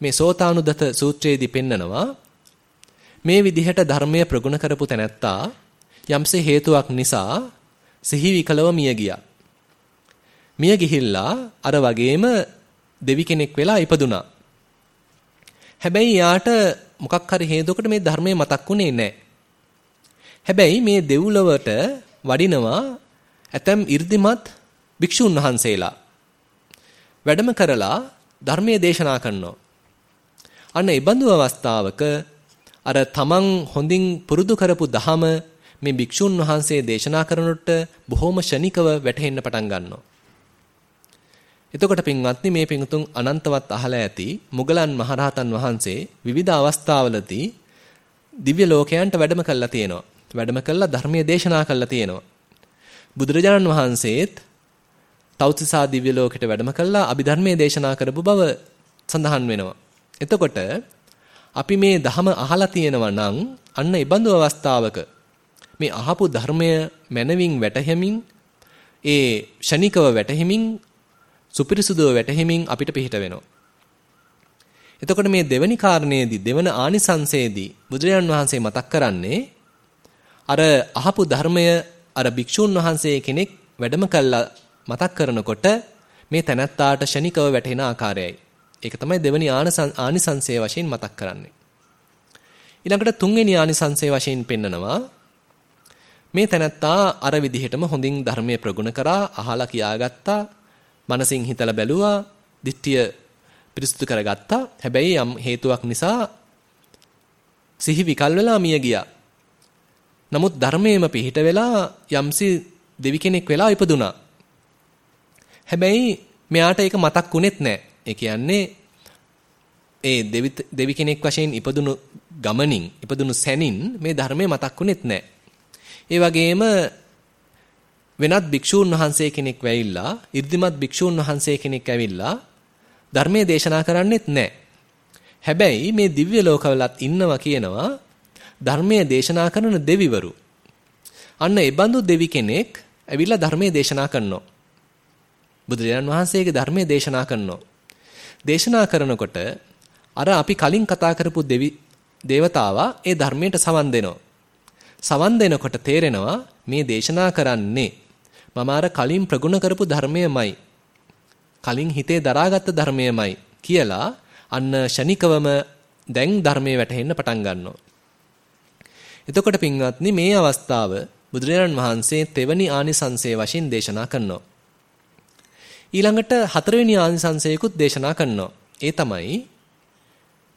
මේ සෝතානුදත සූත්‍රයේදී පෙන්නනවා මේ විදිහට ධර්මය ප්‍රගුණ කරපු තැනැත්තා යම්සේ හේතුවක් නිසා සිහි විකලව මිය ගියා. මිය ගිහිල්ලා අර වගේම දෙවි කෙනෙක් වෙලා ඉපදුනා. හැබැයි යාට මොකක් හරි හේතුවකට මේ ධර්මය මතක් වුණේ නැහැ. හැබැයි මේ දෙව්ලොවට වඩිනවා ඇතම් 이르දිමත් භික්ෂුන් වහන්සේලා. වැඩම කරලා ධර්මයේ දේශනා කරනවා. අන්න ඒ බඳු අවස්ථාවක අර තමන් හොඳින් පුරුදු කරපු දහම මේ භික්ෂුන් වහන්සේ දේශනා කරනකොට බොහොම ෂණිකව වැටහෙන්න පටන් ගන්නවා. එතකොට පින්වත්නි මේ පිඟුතුන් අනන්තවත් අහලා ඇති මුගලන් මහරහතන් වහන්සේ විවිධ අවස්ථාවලදී දිව්‍ය ලෝකයන්ට වැඩම කළා තියෙනවා. වැඩම කළා ධර්මයේ දේශනා කළා තියෙනවා. බුදුරජාණන් වහන්සේත් තෞතිසා දිව්‍ය ලෝකෙට වැඩම කළා අභිධර්මයේ දේශනා කරපු බව සඳහන් වෙනවා. එතකොට අපි මේ ධම අහලා තියෙනවා නම් අන්න ඒ බඳු අවස්ථාවක මේ අහපු ධර්මය මනවින් වැටහෙමින් ඒ ෂණිකව වැටහෙමින් සුපිරිසුදුව වැටහෙමින් අපිට පිහිට වෙනවා. එතකොට මේ දෙවනි කාරණේදී දෙවන ආනිසංසයේදී බුදුරජාන් වහන්සේ මතක් කරන්නේ අර අහපු ධර්මය අර භික්ෂුන් වහන්සේ කෙනෙක් වැඩම කළා මතක් කරනකොට මේ තැනැත්තාට ෂණිකව වැටෙන ආකාරයයි. ඒක තමයි දෙවනි ආනිසංසය වශයෙන් මතක් කරන්නේ. ඊළඟට තුන්වෙනි ආනිසංසය වශයෙන් පෙන්නනවා මේ තැනැත්තා අර විදිහටම හොඳින් ධර්මයේ ප්‍රගුණ කරා අහලා කියාගත්තා මනසින් හිතලා බැලුවා දිට්ඨිය පිරිසුදු කරගත්තා හැබැයි යම් හේතුවක් නිසා සිහි විකල් වෙලා මිය ගියා නමුත් ධර්මයේම පිහිට වෙලා යම්සි දෙවි කෙනෙක් වෙලා ඉපදුනා හැබැයි මෙයාට ඒක මතක් වුනේත් නැහැ ඒ කියන්නේ ඒ දෙවි දෙවි කෙනෙක් වශයෙන් ඉපදුණු ගමනින් ඉපදුණු සැනින් මේ ධර්මය මතක් වුනේත් නැහැ ඒ වගේම වෙනත් භික්ෂූන් වහන්සේ කෙනෙක් වෙයිලා 이르දිමත් භික්ෂූන් වහන්සේ කෙනෙක් ඇවිල්ලා ධර්මයේ දේශනා කරන්නෙත් නැහැ. හැබැයි මේ දිව්‍ය ලෝකවලත් ඉන්නවා කියනවා ධර්මයේ දේශනා කරන දෙවිවරු. අන්න ඒ බඳු දෙවි කෙනෙක් ඇවිල්ලා ධර්මයේ දේශනා කරනවා. බුදුරජාණන් වහන්සේගේ ධර්මයේ දේශනා කරනවා. දේශනා කරනකොට අර අපි කලින් කතා කරපු දෙවි දේවතාවා ඒ ධර්මයට සවන් දෙනවා. සවන් දෙනකොට තේරෙනවා මේ දේශනා කරන්නේ මම අර කලින් ප්‍රගුණ කරපු ධර්මයමයි. කලින් හිතේ දරාගත්ත ධර්මයමයි කියලා අන්න ෂණිකවම දැන් ධර්මයේ වැටහෙන්න පටන් ගන්නවා. එතකොට පින්වත්නි මේ අවස්ථාව බුදුරජාණන් වහන්සේ තෙවනි ආනිසංසයේ වශයෙන් දේශනා කරනවා. ඊළඟට හතරවෙනි ආනිසංසයකුත් දේශනා කරනවා. ඒ තමයි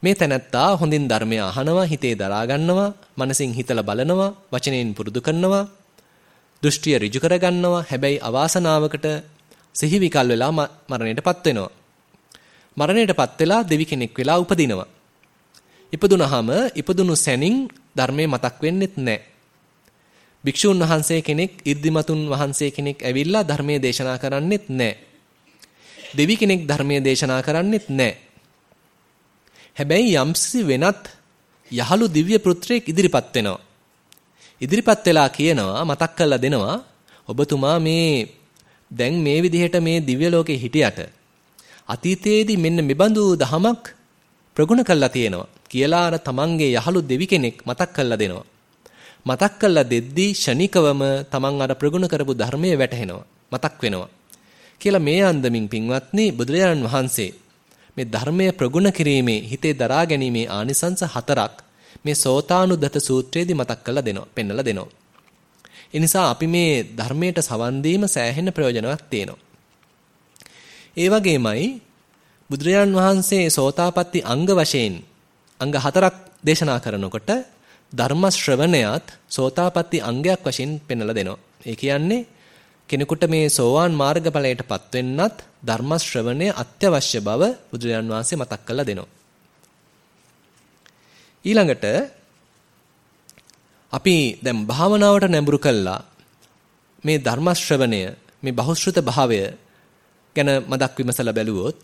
මේ තැනැත්තා හොඳින් ධර්මය අහනවා, හිතේ දරා ගන්නවා, මනසින් හිතලා බලනවා, වචනෙන් පුරුදු කරනවා, දෘෂ්ටිය ඍජු කරගන්නවා. හැබැයි අවාසනාවකට සිහි විකල් වෙලා මරණයටපත් වෙනවා. මරණයටපත් වෙලා දෙවි කෙනෙක් වෙලා උපදිනවා. ඉපදුනහම ඉපදුණු සැනින් ධර්මයේ මතක් වෙන්නෙත් නැහැ. භික්ෂුන් වහන්සේ කෙනෙක්, 이르දිමතුන් වහන්සේ කෙනෙක් ඇවිල්ලා ධර්මයේ දේශනා කරන්නෙත් නැහැ. දෙවි කෙනෙක් ධර්මයේ දේශනා කරන්නෙත් නැහැ. හැබැයි යම්සි වෙනත් යහළු දිව්‍ය පුත්‍රයෙක් ඉදිරිපත් වෙනවා. ඉදිරිපත් වෙලා කියනවා මතක් කරලා දෙනවා ඔබතුමා මේ දැන් මේ විදිහට මේ දිව්‍ය ලෝකේ හිටියට අතීතයේදී මෙන්න මෙබඳු දහමක් ප්‍රගුණ කළා තියෙනවා කියලා අර තමන්ගේ යහළු දෙවි කෙනෙක් මතක් කරලා දෙනවා මතක් කරලා දෙද්දී ෂණිකවම තමන් අර ප්‍රගුණ කරපු ධර්මයේ වැටහෙනවා මතක් වෙනවා කියලා මේ අන්දමින් පින්වත්නි බුදුරජාණන් වහන්සේ මේ ධර්මයේ ප්‍රගුණ කිරීමේ හිතේ දරා ගැනීමේ ආනිසංස හතරක් මේ සෝතානුදත සූත්‍රයේදී මතක් කරලා දෙනවා පෙන්නලා දෙනවා. ඒ නිසා අපි මේ ධර්මයට සවන් දීම සෑහෙන ප්‍රයෝජනවත් තියෙනවා. ඒ වගේමයි බුදුරජාන් වහන්සේ සෝතාපට්ටි අංග වශයෙන් අංග හතරක් දේශනා කරනකොට ධර්ම ශ්‍රවණයත් සෝතාපට්ටි අංගයක් වශයෙන් පෙන්වලා දෙනවා. ඒ කියන්නේ කෙනෙකුට මේ සෝවාන් මාර්ගඵලයටපත් වෙන්නත් ධර්ම ශ්‍රවණය අත්‍යවශ්‍ය බව බුදුරජාන් වහන්සේ මතක් කරලා දෙනවා. ඊළඟට අපි දැන් භාවනාවට නැඹුරු කළා මේ ධර්ම ශ්‍රවණය මේ බහුශ්‍රත භාවය ගැන මදක් විමසලා බැලුවොත්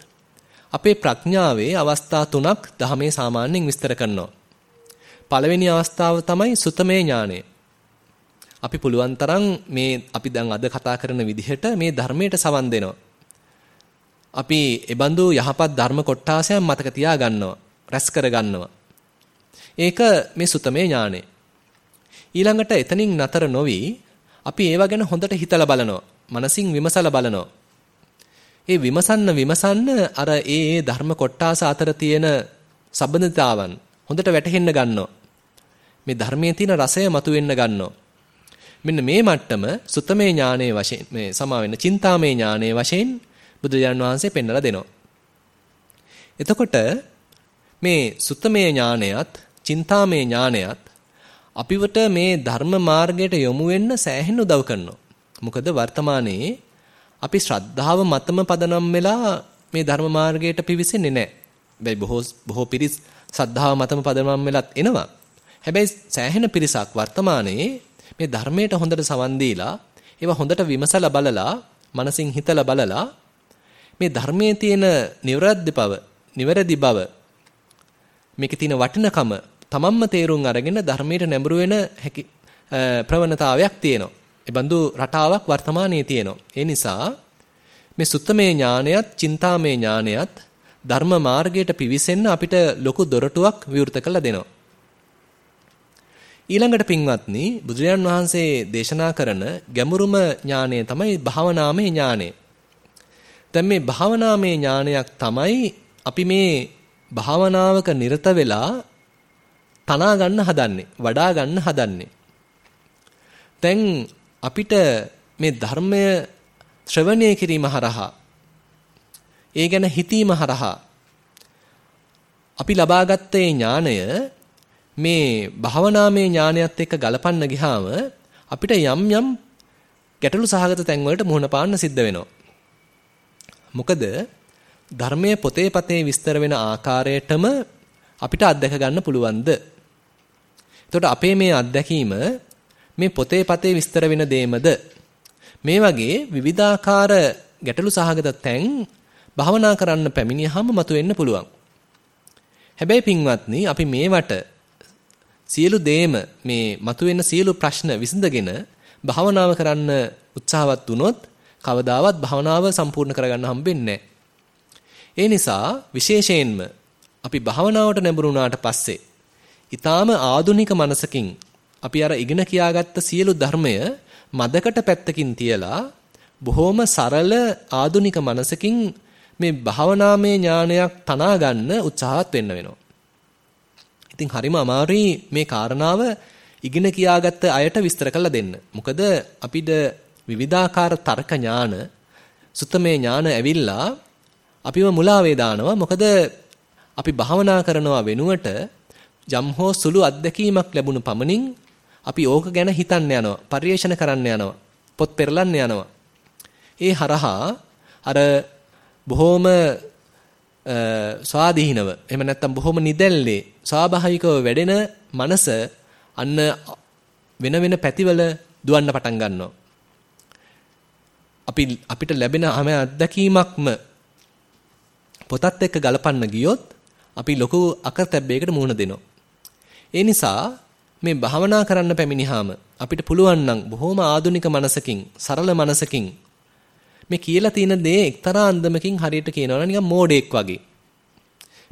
අපේ ප්‍රඥාවේ අවස්ථා තුනක් ධහමේ සාමාන්‍යයෙන් විස්තර කරනවා. පළවෙනි අවස්ථාව තමයි සුතමේ ඥානය. අපි පුළුවන් තරම් මේ අපි දැන් අද කතා කරන විදිහට මේ ධර්මයට සවන් දෙනවා. අපි ඒබඳු යහපත් ධර්ම කොටාසයන් මතක තියා ගන්නවා, රැස් කර ගන්නවා. ඒක මේ සුතමේ ඥානය. ඊළඟට එතනින් නතර නොවි අපි ඒවා ගැන හොඳට හිතලා බලනවා. මනසින් විමසලා බලනවා. ඒ විමසන්න විමසන්න අර ඒ ඒ ධර්ම කොටාස අතර තියෙන සම්බන්ධතාවන් හොඳට වැටහෙන්න ගන්නවා. මේ ධර්මයේ තියෙන රසය මතුවෙන්න ගන්නවා. මෙන්න මේ මට්ටම සුත්තමේ ඥානයේ වශයෙන් මේ සමා වෙන චින්තාමේ ඥානයේ වශයෙන් බුදුරජාණන් වහන්සේ පෙන්වලා දෙනවා. එතකොට මේ සුත්තමේ ඥානයත් චින්තාමේ ඥානයත් අපිවට මේ ධර්ම මාර්ගයට යොමු වෙන්න සෑහෙන උදව් කරනවා. මොකද වර්තමානයේ අපි ශ්‍රද්ධාව මතම පදනම් වෙලා මේ ධර්ම මාර්ගයට පිවිසෙන්නේ නැහැ. හැබැයි බොහෝ බොහෝ පිරිස් ශ්‍රද්ධාව මතම පදනම් වෙලත් එනවා. හැබැයි සෑහෙන පිරිසක් වර්තමානයේ මේ ධර්මයට හොඳට සවන් දීලා ඒවා හොඳට විමසලා බලලා මනසින් හිතලා බලලා මේ ධර්මයේ තියෙන නිවැරදි බව නිවැරදි බව මේකේ තියෙන වටිනකම තමන්ම තේරුම් අරගෙන ධර්මයට නැඹුරු වෙන හැකි ප්‍රවණතාවයක් තියෙනවා. ඒ බඳු රටාවක් වර්තමානයේ තියෙනවා. ඒ නිසා මේ සුත්තමේ ඥානයත්, චින්තාමේ ඥානයත් ධර්ම මාර්ගයට පිවිසෙන්න අපිට ලොකු දොරටුවක් විවෘත කළ දෙනවා. ඊළඟට පින්වත්නි බුදුරජාන් වහන්සේ දේශනා කරන ගැඹුරුම ඥානය තමයි භාවනාමය ඥානය. දැන් මේ භාවනාමය ඥානයක් තමයි අපි මේ භාවනාවක නිරත වෙලා තනා ගන්න හදන්නේ, වඩා ගන්න හදන්නේ. දැන් අපිට මේ ධර්මය ශ්‍රවණය කිරීම හරහා ඒ ගැන හිතීම හරහා අපි ලබාගත් ඥානය මේ භාවනාමය ඥානයත් එක්ක ගලපන්න ගියාම අපිට යම් යම් ගැටලු සහගත තැන්වලට මුහුණ පාන්න සිද්ධ වෙනවා. මොකද ධර්මයේ පොතේ පතේ විස්තර වෙන ආකාරයටම අපිට අත්දැක ගන්න පුළුවන්ද? එතකොට අපේ මේ අත්දැකීම මේ පොතේ පතේ විස්තර වෙන දෙයමද? මේ වගේ විවිධාකාර ගැටලු සහගත තැන් භාවනා කරන්න පැමිණියහම මතුවෙන්න පුළුවන්. හැබැයි පින්වත්නි අපි මේවට සියලු දේම මේ මතුවෙන සියලු ප්‍රශ්න විසඳගෙන භාවනාව කරන්න උත්සාහවත් වුණොත් කවදාවත් භාවනාව සම්පූර්ණ කරගන්න හම්බෙන්නේ ඒ නිසා විශේෂයෙන්ම අපි භාවනාවට නැඹුරු වුණාට පස්සේ ඊටාම ආදුනික මනසකින් අපි අර ඉගෙන කියාගත්ත සියලු ධර්මය මදකට පැත්තකින් තියලා බොහොම සරල ආදුනික මනසකින් මේ භාවනාමය ඥානයක් තනා ගන්න උත්සාහත් වෙන්න වෙනවා. ඉතින් හරිම අමාරුයි මේ කාරණාව ඉගෙන කියාගත්ත අයට විස්තර කරලා දෙන්න. මොකද අපිට විවිධාකාර තර්ක ඥාන, සුත්තමේ ඥාන ඇවිල්ලා අපිව මුලාවේ දානවා. මොකද අපි භාවනා කරනවා වෙනුවට යම් හෝ සුළු අත්දැකීමක් ලැබුණු පමණින් අපි ඕක ගැන හිතන්න යනවා, පරිේෂණ කරන්න යනවා, පොත් පෙරලන්න යනවා. ඒ හරහා අර බොහොම ස්වාධීනව එහෙම නැත්නම් බොහොම නිදැල්ලේ ස්වාභාවිකව වැඩෙන මනස අන්න වෙන වෙන පැතිවල දුවන්න පටන් ගන්නවා. අපි අපිට ලැබෙන හැම අත්දැකීමක්ම පොතත් එක්ක ගලපන්න ගියොත් අපි ලොකු අකතැබ්බයකට මුහුණ දෙනවා. ඒ නිසා මේ භාවනා කරන්න පැමිණිහාම අපිට පුළුවන් නම් බොහොම ආධුනික මනසකින් සරල මනසකින් මේ කියලා තියෙන දේ එක්තරා අන්දමකින් හරියට කියනවා නිකන් මෝඩෙක් වගේ.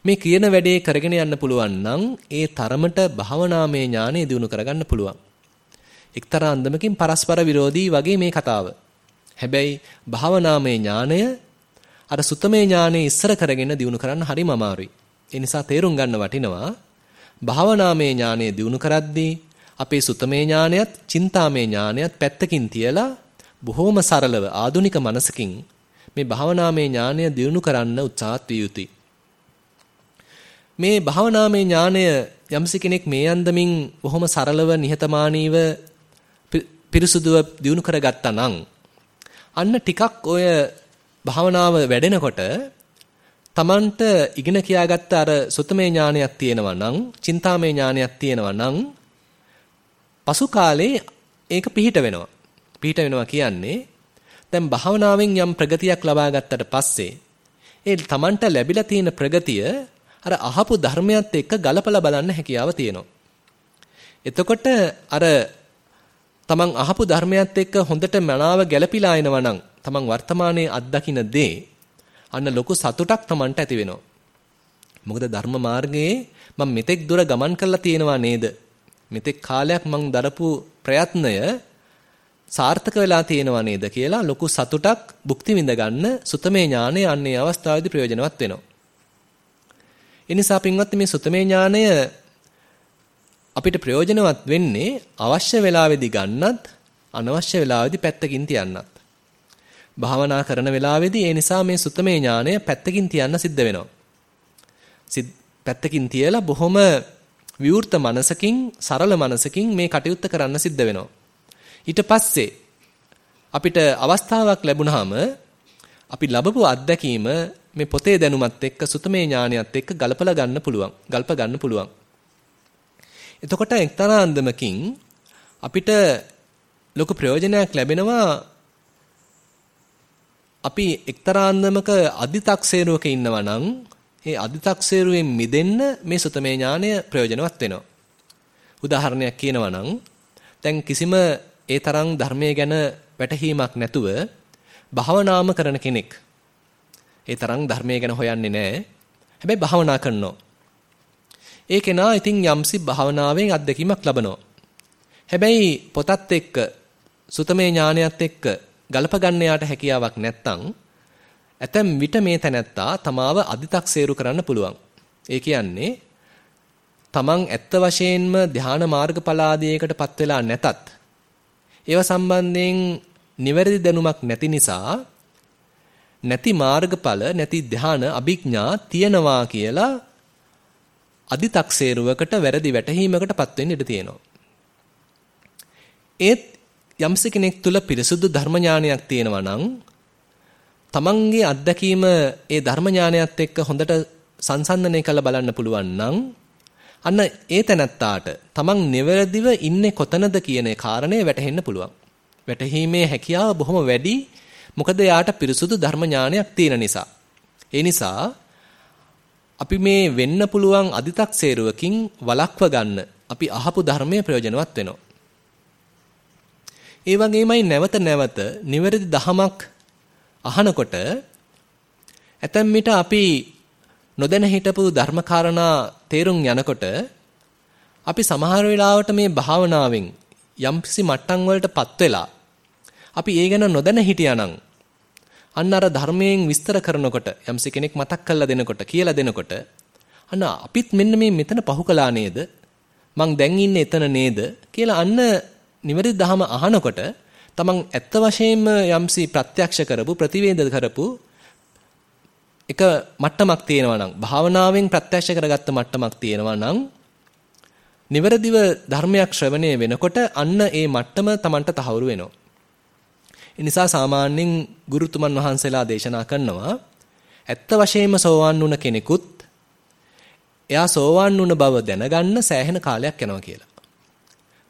මේ කියන වැඩේ කරගෙන යන්න පුළුවන් නම් ඒ තරමට භාවනාමය ඥානෙ දිනු කරගන්න පුළුවන්. එක්තරා අන්දමකින් පරස්පර විරෝධී වගේ මේ කතාව. හැබැයි භාවනාමය ඥානය අර සුතමේ ඥානෙ ඉස්සර කරගෙන දිනු කරන්න හරිම අමාරුයි. ඒ නිසා තේරුම් ගන්න වටිනවා භාවනාමය ඥානෙ දිනු කරද්දී අපේ සුතමේ ඥානයත්, චින්තාමය ඥානයත් පැත්තකින් තියලා බොහෝම සරලව ආදුනික මනසකින් මේ භාවනාමය ඥානය දියුණු කරන්න උත්සාහත් විය යුතුයි. මේ භාවනාමය ඥානය යම්සි කෙනෙක් මේ අන්දමින් බොහොම සරලව නිහතමානීව පිරිසුදුව දියුණු කරගත්තා නම් අන්න ටිකක් ඔය භාවනාව වැඩෙනකොට තමන්ට ඉගෙන කියාගත්ත අර සුතමේ ඥානයක් තියෙනවා නම්, චින්තාමේ ඥානයක් තියෙනවා නම් පසු කාලේ ඒක පිහිට වෙනවා. පිහිට වෙනවා කියන්නේ දැන් භාවනාවෙන් යම් ප්‍රගතියක් ලබා ගත්තට පස්සේ ඒ තමන්ට ලැබිලා තියෙන ප්‍රගතිය අර අහපු ධර්මයත් එක්ක ගලපලා බලන්න හැකියාව තියෙනවා. එතකොට අර තමන් අහපු ධර්මයත් එක්ක හොඳට මනාව ගැළපීලා එනවා නම් තමන් වර්තමානයේ අත්දකින්න දේ අන්න ලොකු සතුටක් තමන්ට ඇති වෙනවා. මොකද ධර්ම මාර්ගයේ මම මෙතෙක් දුර ගමන් කරලා තියෙනවා නේද? මෙතෙක් කාලයක් මං දරපු ප්‍රයත්නය සාර්ථක වෙලා තියෙනවා නේද කියලා ලොකු සතුටක් භුක්ති විඳ ගන්න සුතමේ ඥානය අන්නේ අවස්ථාවේදී ප්‍රයෝජනවත් වෙනවා. ඒ නිසා පින්වත්නි මේ සුතමේ ඥානය අපිට ප්‍රයෝජනවත් වෙන්නේ අවශ්‍ය වෙලාවෙදී ගන්නත් අනවශ්‍ය වෙලාවෙදී පැත්තකින් තියන්නත්. භාවනා කරන වෙලාවේදී ඒ නිසා මේ සුතමේ ඥානය පැත්තකින් තියන්න සිද්ධ වෙනවා. පැත්තකින් තියලා බොහොම විවෘත මනසකින් සරල මනසකින් මේ කටයුත්ත කරන්න සිද්ධ වෙනවා. ඊට පස්සේ අපිට අවස්ථාවක් ලැබුණාම අපි ලැබපු අත්දැකීම මේ පොතේ දැනුමත් එක්ක සුතමේ ඥානියත් එක්ක ගලපලා ගන්න පුළුවන්. ගල්ප ගන්න පුළුවන්. එතකොට එක්තරා අන්දමකින් අපිට ලොකු ප්‍රයෝජනයක් ලැබෙනවා අපි එක්තරා අන්දමක අදි탁සේරුවක ඉන්නවා නම් ඒ අදි탁සේරුවෙන් මිදෙන්න මේ සුතමේ ඥානය ප්‍රයෝජනවත් වෙනවා. උදාහරණයක් කියනවා නම් දැන් කිසිම ඒ තරම් ධර්මයේ ගැන වැටහීමක් නැතුව භාවනාම කරන කෙනෙක් ඒ තරම් ධර්මයේ ගැන හොයන්නේ නැහැ. හැබැයි භාවනා කරනවා. ඒ කෙනා ඉතින් යම්සි භාවනාවෙන් අත්දැකීමක් ලබනවා. හැබැයි පොතත් එක්ක සුතමේ ඥානයත් එක්ක ගලප ගන්න යාට හැකියාවක් නැත්නම් ඇතැම් විට මේ තැනැත්තා තමාව අදි탁සේරු කරන්න පුළුවන්. ඒ කියන්නේ තමන් ඇත්ත වශයෙන්ම ධානා මාර්ගඵල ආදියකටපත් වෙලා නැතත් ඒව සම්බන්ධයෙන් නිවැරදි දැනුමක් නැති නිසා නැති මාර්ගඵල නැති ධාන අභිඥා තියනවා කියලා අදි탁සේරුවකට වැරදි වැටහීමකටපත් වෙන්න ඉඩ තියෙනවා. ඒත් යම්ස කෙනෙක් තුල පිරිසුදු ධර්ම ඥානයක් තියෙනවා නම් තමන්ගේ අත්දැකීම ඒ ධර්ම ඥානයත් එක්ක හොඳට සංසන්දනය කරලා බලන්න පුළුවන් නම් අන්න ඒ තැනත්තාට තමන් නිවැරදිව ඉන්නේ කොතනද කියන කාරණේ වැටහෙන්න පුළුවන්. වැටහීමේ හැකියාව බොහොම වැඩි. මොකද යාට පිරිසුදු ධර්ම ඥානයක් තියෙන නිසා. ඒ නිසා අපි මේ වෙන්න පුළුවන් අදි탁සේරුවකින් වළක්ව ගන්න අපි අහපු ධර්මයේ ප්‍රයෝජනවත් වෙනවා. ඒ වගේමයි නැවත නැවත නිවැරදි දහමක් අහනකොට ඇතැම් විට අපි නොදැන හිටපු ධර්මකාරණා තේරුම් යනකොට අපි සමහර වෙලාවට මේ භාවනාවෙන් යම්කිසි මට්ටම් වලටපත් වෙලා අපි ඒ ගැන නොදැන හිටියානම් අන්න අර ධර්මයෙන් විස්තර කරනකොට යම්සි කෙනෙක් මතක් කරලා දෙනකොට කියලා දෙනකොට අන්න අපිත් මෙන්න මේ මෙතන පහු කළා නේද? මං දැන් ඉන්නේ එතන නේද? කියලා අන්න නිවැරදි දහම අහනකොට තමන් ඇත්ත වශයෙන්ම යම්සි ප්‍රත්‍යක්ෂ කරපු ප්‍රතිවේද කරපු එක මට්ටමක් තියෙනවා නම් භාවනාවෙන් ප්‍රත්‍යක්ෂ කරගත්ත මට්ටමක් තියෙනවා නම් නිවැරදිව ධර්මයක් ශ්‍රවණය වෙනකොට අන්න ඒ මට්ටම තමන්ට තහවුරු වෙනවා. ඒ නිසා සාමාන්‍යයෙන් ගුරුතුමන් වහන්සේලා දේශනා කරනවා ඇත්ත වශයෙන්ම සෝවාන් වුණ කෙනෙකුත් එයා සෝවාන් වුණ බව දැනගන්න සෑහෙන කාලයක් යනවා කියලා.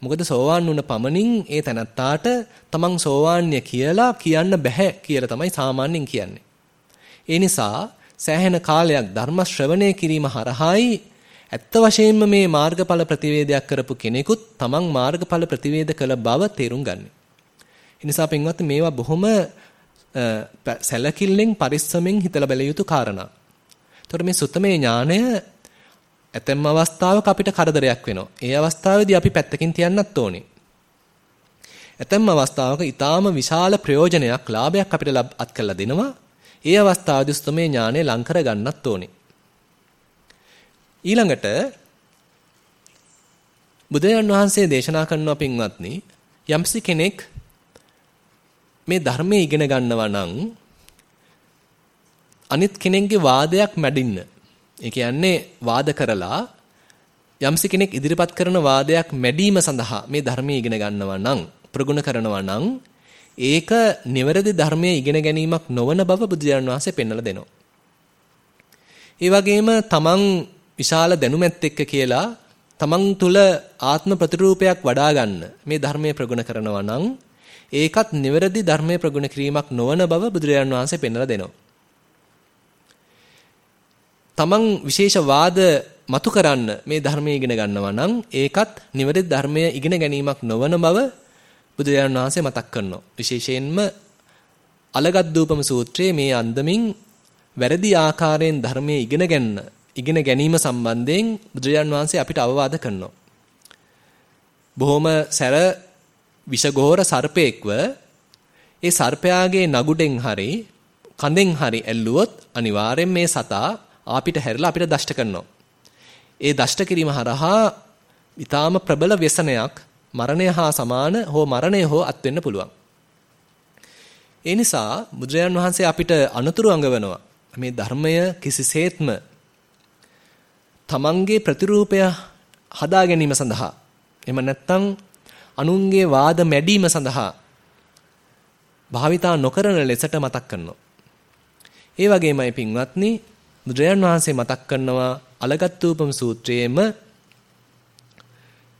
මොකද සෝවාන් වුණ පමණින් ඒ තැනත්තාට තමන් සෝවාන්‍ය කියලා කියන්න බෑ කියලා තමයි සාමාන්‍යයෙන් කියන්නේ. ඒ නිසා සෑහෙන කාලයක් ධර්ම ශ්‍රවණය කිරීම හරහායි ඇත්ත වශයෙන්ම මේ මාර්ගඵල ප්‍රතිවේදයක් කරපු කෙනෙකුත් තමන් මාර්ගඵල ප්‍රතිවේද කළ බව තේරුම් ගන්න. ඒ නිසා පින්වත් මේවා බොහොම සැලකිල්ලෙන් පරිස්සමෙන් හිතලා බැලිය යුතු කාරණා. එතකොට මේ සුත්තමේ ඥානය ඇතැම් අවස්ථාවක අපිට කරදරයක් වෙනවා. ඒ අවස්ථාවේදී අපි පැත්තකින් තියන්නත් ඕනේ. ඇතැම් අවස්ථාවක ඊටාම විශාල ප්‍රයෝජනයක් ලාභයක් අපිට අත් කළා දෙනවා. ඒ අවස්ථාවේදී උස්තමේ ඥානය ලං කර ගන්නත් ඕනේ. ඊළඟට බුදුරජාන් වහන්සේ දේශනා කරනවා පින්වත්නි යම්සි කෙනෙක් මේ ධර්මයේ ඉගෙන ගන්නවා නම් අනිත් කෙනෙක්ගේ වාදයක් මැඩින්න ඒ කියන්නේ වාද කරලා යම්සි කෙනෙක් ඉදිරිපත් කරන වාදයක් මැඩීම සඳහා මේ ධර්මයේ ඉගෙන ගන්නවා නම් ප්‍රගුණ කරනවා නම් ඒක නිවැරදි ධර්මයේ ඉගෙන ගැනීමක් නොවන බව බුදුරජාණන් වහන්සේ පෙන්වලා දෙනවා. ඒ වගේම තමන් විශාල දැනුමැත් එක්ක කියලා තමන් තුල ආත්ම ප්‍රතිරූපයක් වඩා ගන්න මේ ධර්මයේ ප්‍රගුණ කරනවා නම් ඒකත් නිවැරදි ධර්මයේ ප්‍රගුණ කිරීමක් නොවන බව බුදුරජාණන් වහන්සේ පෙන්වලා දෙනවා. තමන් විශේෂ වාද මතු කරන්න මේ ධර්මයේ ඉගෙන ගන්නවා නම් ඒකත් නිවැරදි ධර්මය ඉගෙන ගැනීමක් නොවන බව බුදුරජාණන් වහන්සේ මතක් කරනවා. විශේෂයෙන්ම අලගද්දූපම සූත්‍රයේ මේ අන්දමින් වැරදි ආකාරයෙන් ධර්මයේ ඉගෙන ගන්න ඉගෙන ගැනීම සම්බන්ධයෙන් බුදුරජාණන් වහන්සේ අපිට අවවාද කරනවා. බොහොම සැර විෂගෝර සර්පයෙක්ව ඒ සර්පයාගේ නගුඩෙන් හරි කඳෙන් හරි ඇල්ලුවොත් අනිවාර්යෙන් මේ සතා ආපිට හැරිලා අපිට දෂ්ට කරනවා. ඒ දෂ්ට කිරීම හරහා ඊටාම ප්‍රබල ව්‍යසනයක් මරණය හා සමාන හෝ මරණය හෝ අත් වෙන්න පුළුවන්. ඒ නිසා බුදුරජාන් වහන්සේ අපිට අනුතුරු අඟවනවා. මේ ධර්මය කිසිසේත්ම තමන්ගේ ප්‍රතිරූපය හදා ගැනීම සඳහා එහෙම නැත්නම් අනුන්ගේ වාද මැඩීම සඳහා භාවිතා නොකරන ලෙසට මතක් කරනවා. ඒ වගේමයි පින්වත්නි බුදුරජාන් වහන්සේ මතක් කරනවා අලගත්තුපම සූත්‍රයේම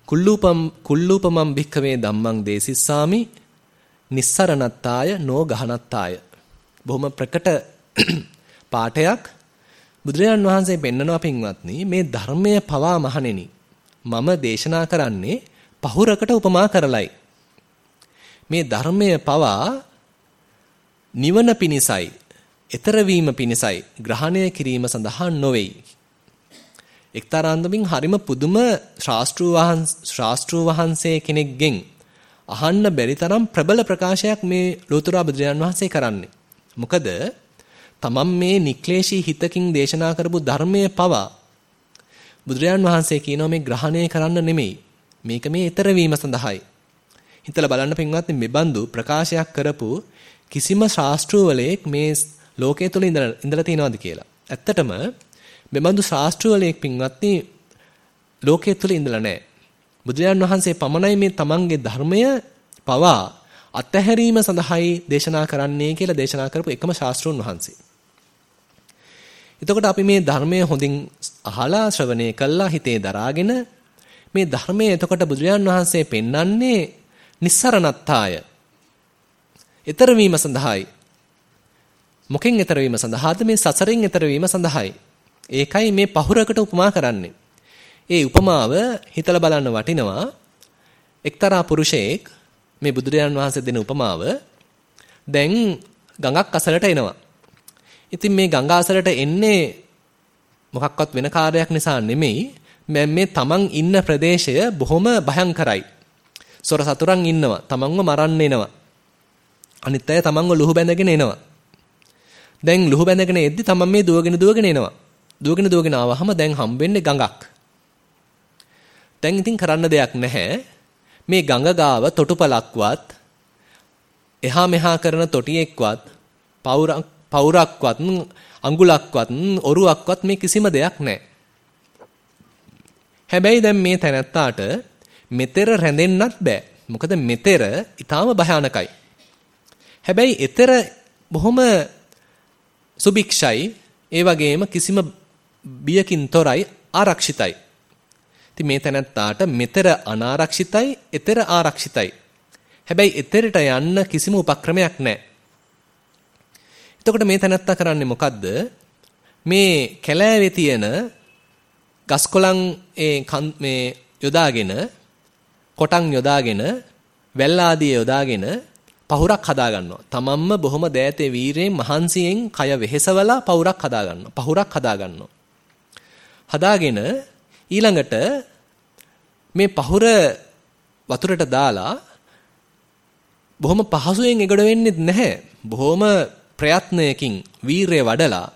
කුල්ලූපම් කුල්ලූපමම් භික්ඛවේ ධම්මං දේසිස්සාමි නිස්සරණත්තාය නෝ ගහනත්තාය. බොහොම ප්‍රකට (clears throat) පාඨයක්. බුදුරජාන් වහන්සේ පෙන්නනවා පින්වත්නි මේ ධර්මය පවා මහණෙනි. මම දේශනා කරන්නේ පහුරකට උපමා කරලයි. මේ ධර්මය පවා නිවන පිණිසයි. ඊතර වීම පිණිසයි ග්‍රහණය කිරීම සඳහා නොවේයි එක්තරාන්දමින් හරිම පුදුම ශාස්ත්‍රූ වහන්ස ශාස්ත්‍රූ වහන්සේ කෙනෙක්ගෙන් අහන්න බැරි තරම් ප්‍රබල ප්‍රකාශයක් මේ ලෝතර බුදුරජාන් වහන්සේ කරන්නේ. මොකද තමන් මේ නික්ලේශී හිතකින් දේශනා කරපු ධර්මයේ පවා බුදුරජාන් වහන්සේ කියනවා මේ ග්‍රහණය කරන්න නෙමෙයි. මේක මේ ඊතර වීම සඳහායි. හිතලා බලන්න පින්වත්නි මෙබඳු ප්‍රකාශයක් කරපු කිසිම ශාස්ත්‍රවලෙක් මේ ලෝකයේ තුල ඉඳලා ඉඳලා තියනවාද කියලා. ඇත්තටම මෙබඳු ශාස්ත්‍රවලෙක් පින්වත්නි ලෝකයේ තුල ඉඳලා නැහැ. බුදුරජාන් වහන්සේ පමණයි මේ තමන්ගේ ධර්මය පවා අත්හැරීම සඳහායි දේශනා කරන්නේ කියලා දේශනා කරපු එකම ශාස්ත්‍රෝන් වහන්සේ. එතකොට අපි මේ ධර්මය හොඳින් අහලා ශ්‍රවණය කළා හිතේ දරාගෙන මේ ධර්මය එතකොට බුදුරජාන් වහන්සේ පෙන්වන්නේ නිස්සරණත්තාය. ඊතර වීම සඳහායි. මොකෙන් ඊතර වීම සඳහාද මේ සසරෙන් ඊතර වීම සඳහායි. ඒකයි මේ පහුරකට උපමා කරන්නේ. ඒ උපමාව හිතලා බලන්න වටිනවා. එක්තරා පුරුෂයෙක් මේ බුදුරජාන් වහන්සේ දෙන උපමාව දැන් ගඟක් අසලට එනවා. ඉතින් මේ ගඟ අසලට එන්නේ මොකක්වත් වෙන කාර්යයක් නිසා නෙමෙයි. මේ තමන් ඉන්න ප්‍රදේශය බොහොම භයංකරයි. සොර සතුරන් ඉන්නවා. තමන්ව මරන්න එනවා. අනිත් අය තමන්ව ලුහු බැඳගෙන එනවා. දැන් ලුහු බැඳගෙන එද්දි තමන් මේ දුවගෙන දුවගෙන එනවා. දුවගෙන දුවගෙන ආවහම දැන් හම්බෙන්නේ ගඟක්. දැන් ඉතින් කරන්න දෙයක් නැහැ. මේ ගඟ ගාව තොටුපලක්වත් එහා මෙහා කරන තොටියෙක්වත් පවුරක් පවුරක්වත් අඟුලක්වත් ඔරුවක්වත් මේ කිසිම දෙයක් නැහැ. හැබැයි දැන් මේ තැනත්තාට මෙතෙර රැඳෙන්නත් බෑ. මොකද මෙතෙර ඊටාම භයානකයි. හැබැයි ඊතර බොහොම සුභික්ෂයි ඒ වගේම කිසිම බියකින් තොරයි ආරක්ෂිතයි. ඉතින් මේ තැනත්තාට මෙතර අනාරක්ෂිතයි, එතර ආරක්ෂිතයි. හැබැයි එතරට යන්න කිසිම උපක්‍රමයක් නැහැ. එතකොට මේ තැනත්තා කරන්නේ මොකද්ද? මේ කැලෑවේ තියෙන ගස්කොළන් ඒ මේ යොදාගෙන කොටන් යොදාගෙන වැල් ආදී යොදාගෙන පහුරක් හදා ගන්නවා. තමන්ම බොහොම දෑතේ වීරයෙන් මහන්සියෙන් කය වෙහෙසවලා පහුරක් හදා ගන්නවා. පහුරක් හදා ගන්නවා. හදාගෙන ඊළඟට මේ පහුර වතුරට දාලා බොහොම පහසුවෙන් එගොඩ වෙන්නේ නැහැ. බොහොම ප්‍රයත්නයකින් වීරය වඩලා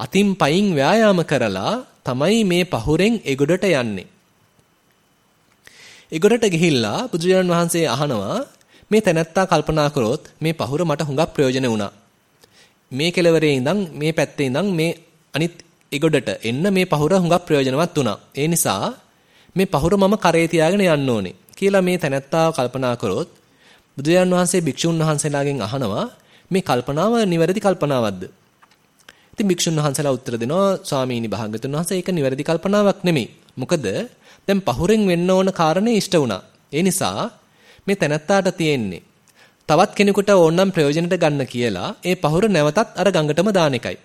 අතින් පයින් ව්‍යායාම කරලා තමයි මේ පහුරෙන් එගොඩට යන්නේ. එගොඩට ගිහිල්ලා බුදුරජාණන් වහන්සේ අහනවා මේ තැනැත්තා කල්පනා කරොත් මේ පහුර මට හුඟක් ප්‍රයෝජන වුණා. මේ කෙළවරේ ඉඳන් මේ පැත්තේ ඉඳන් මේ අනිත් එගොඩට එන්න මේ පහුර හුඟක් ප්‍රයෝජනවත් වුණා. ඒ නිසා මේ පහුර මම කරේ තියාගෙන යන්න ඕනේ කියලා මේ තැනැත්තා කල්පනා කරොත් බුදුරජාන් වහන්සේ භික්ෂුන් වහන්සේලාගෙන් අහනවා මේ කල්පනාව නිවැරදි කල්පනාවක්ද? ඉතින් භික්ෂුන් වහන්සේලා උත්තර දෙනවා ස්වාමීනි භාග්‍යතුන් වහන්සේ ඒක නිවැරදි කල්පනාවක් නෙමෙයි. මොකද දැන් පහුරෙන් වෙන්න ඕන කාරණේ ඉෂ්ට වුණා. ඒ නිසා මේ තැනැත්තාට තියෙන්නේ තවත් කෙනෙකුට ඕනනම් ප්‍රයෝජනෙට ගන්න කියලා ඒ පහුර නැවතත් අර ගඟටම දාන එකයි.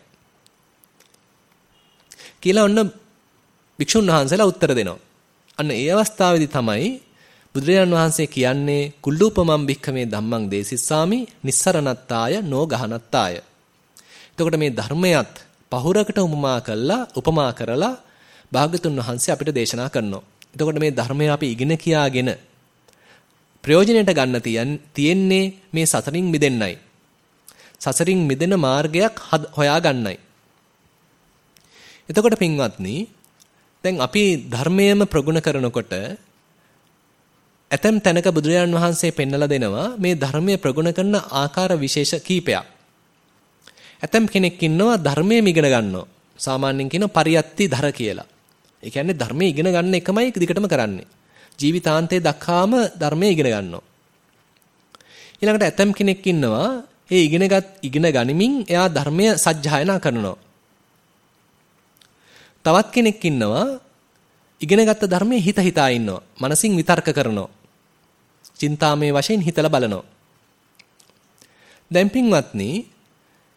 කියලා ඔන්න භික්ෂුන් වහන්සේලා උත්තර දෙනවා. අන්න ඒ අවස්ථාවේදී තමයි බුදුරජාණන් වහන්සේ කියන්නේ කුල්ලූපමම් භික්ඛමේ ධම්මං දේසිස්සාමි නිස්සරණත්තාය නෝගහනත්තාය. එතකොට මේ ධර්මයත් පහුරකට උපමා කළා උපමා කරලා භාගතුන් වහන්සේ අපිට දේශනා කරනවා. එතකොට මේ ධර්මය අපි ඉගෙන කියාගෙන ප්‍රයෝජනයට ගන්න තියෙන්නේ මේ සතරින් මිදෙන්නයි. සසරින් මිදෙන මාර්ගයක් හොයා ගන්නයි. එතකොට පින්වත්නි දැන් අපි ධර්මයේම ප්‍රගුණ කරනකොට ඇතම් තැනක බුදුරජාන් වහන්සේ පෙන්වලා දෙනවා මේ ධර්මයේ ප්‍රගුණ කරන ආකාර විශේෂ කීපයක්. ඇතම් කෙනෙක් ඉන්නවා ධර්මයේ ඉගෙන ගන්නවා. සාමාන්‍යයෙන් කියන පරියත්ති ධර කියලා. ඒ කියන්නේ ධර්මයේ ඉගෙන ගන්න එකමයි දිගටම කරන්නේ. ජීවිතාන්තයේ දක්වාම ධර්මයේ ඉගෙන ගන්නවා. ඊළඟට ඇතම් කෙනෙක් ඉන්නවා ඒ ඉගෙනගත් ඉගෙන ගනිමින් එයා ධර්මය සජ්ජායනා කරනවා. තවත් කෙනෙක් ඉන්නවා ඉගෙනගත්ත ධර්මයේ හිත හිතා ඉන්නවා. මනසින් විතර්ක කරනවා. චින්තාමේ වශයෙන් හිතලා බලනවා. දැන් පින්වත්නි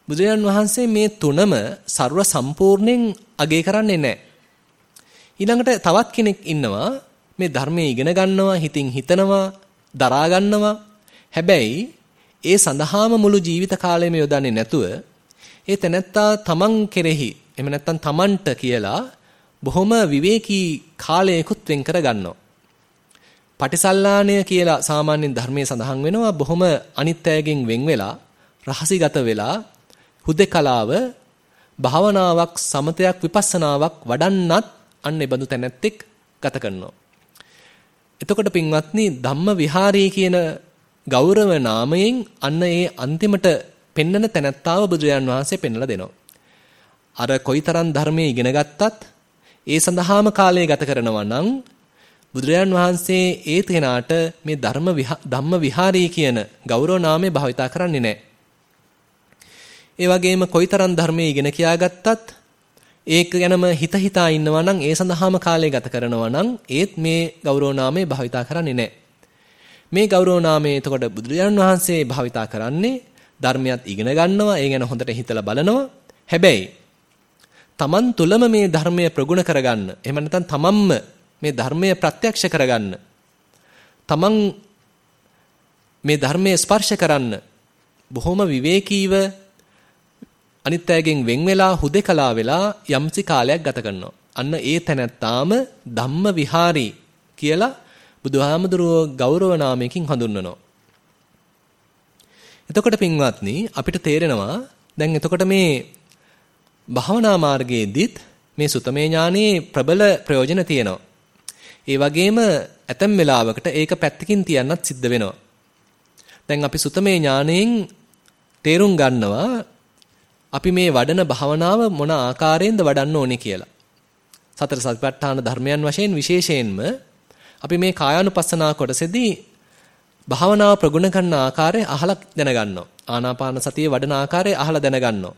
බුදුරජාන් වහන්සේ මේ තුනම ਸਰව සම්පූර්ණයෙන් අගය කරන්නේ නැහැ. ඊළඟට තවත් කෙනෙක් ඉන්නවා මේ ධර්මයේ ඉගෙන ගන්නවා, හිතින් හිතනවා, දරා ගන්නවා. හැබැයි ඒ සඳහාම මුළු ජීවිත කාලයම යොදන්නේ නැතුව ඒ තැනැත්තා තමන් කෙරෙහි එහෙම නැත්නම් තමන්ට කියලා බොහොම විවේකී කාලයකුත් වෙන් කර ගන්නවා. පටිසල්ලාණය කියලා සාමාන්‍යයෙන් ධර්මයේ සඳහන් වෙනවා බොහොම අනිත්‍යයෙන් වෙන් වෙලා රහසිගත වෙලා හුදේකලාව භාවනාවක් සමතයක් විපස්සනාවක් වඩන්නත් අන්න ඒ බඳු තැනැත්තෙක් ගත කරනවා. එතකොට පින්වත්නි ධම්ම විහාරී කියන ගෞරව නාමයෙන් අන්න ඒ අන්තිමට පෙන්නන තැනැත්තාව බුදුරජාන් වහන්සේ පෙන්වලා දෙනවා. අර කොයිතරම් ධර්මයේ ඉගෙන ගත්තත් ඒ සඳහාම කාලය ගත කරනවා නම් බුදුරජාන් වහන්සේ ඒ තැනාට මේ ධර්ම ධම්ම විහාරී කියන ගෞරව නාමය භාවිතා කරන්නේ නැහැ. ඒ වගේම කොයිතරම් ධර්මයේ ඉගෙන කියාගත්තත් ඒක ගැනම හිත හිතා ඉන්නවා නම් ඒ සඳහාම කාලය ගත කරනවා නම් ඒත් මේ ගෞරව නාමය භාවිතා කරන්නේ නැහැ. මේ ගෞරව නාමය එතකොට බුදුරජාණන් වහන්සේ භාවිතා කරන්නේ ධර්මයක් ඉගෙන ගන්නවා, ඒ ගැන හොඳට හිතලා බලනවා. හැබැයි තමන් තුළම මේ ධර්මය ප්‍රගුණ කරගන්න. එහෙම නැත්නම් තමන්ම මේ ධර්මය ප්‍රත්‍යක්ෂ කරගන්න. තමන් මේ ධර්මයේ ස්පර්ශ කරන්න බොහොම විවේකීව අනිත් අයගෙන් වෙන් වෙලා හුදේකලා වෙලා යම්සි කාලයක් ගත කරනවා. අන්න ඒ තැනැත්තාම ධම්ම විහාරී කියලා බුදුහාමුදුරුවෝ ගෞරව නාමයකින් හඳුන්වනවා. එතකොට පින්වත්නි අපිට තේරෙනවා දැන් එතකොට මේ භාවනා මාර්ගයේදීත් මේ සුතමේ ඥානයේ ප්‍රබල ප්‍රයෝජන තියෙනවා. ඒ වගේම ඇතැම් වෙලාවකට ඒක පැත්තකින් තියන්නත් සිද්ධ වෙනවා. දැන් අපි සුතමේ ඥානයෙන් තේරුම් ගන්නවා අපි මේ වඩන භාවනාව මොන ආකාරයෙන්ද වඩන්න ඕනේ කියලා. සතර සතිපට්ඨාන ධර්මයන් වශයෙන් විශේෂයෙන්ම අපි මේ කායානුපස්සනා කොටසේදී භාවනාව ප්‍රගුණ කරන ආකාරය අහලා දැනගන්නවා. ආනාපාන සතිය වඩන ආකාරය අහලා දැනගන්නවා.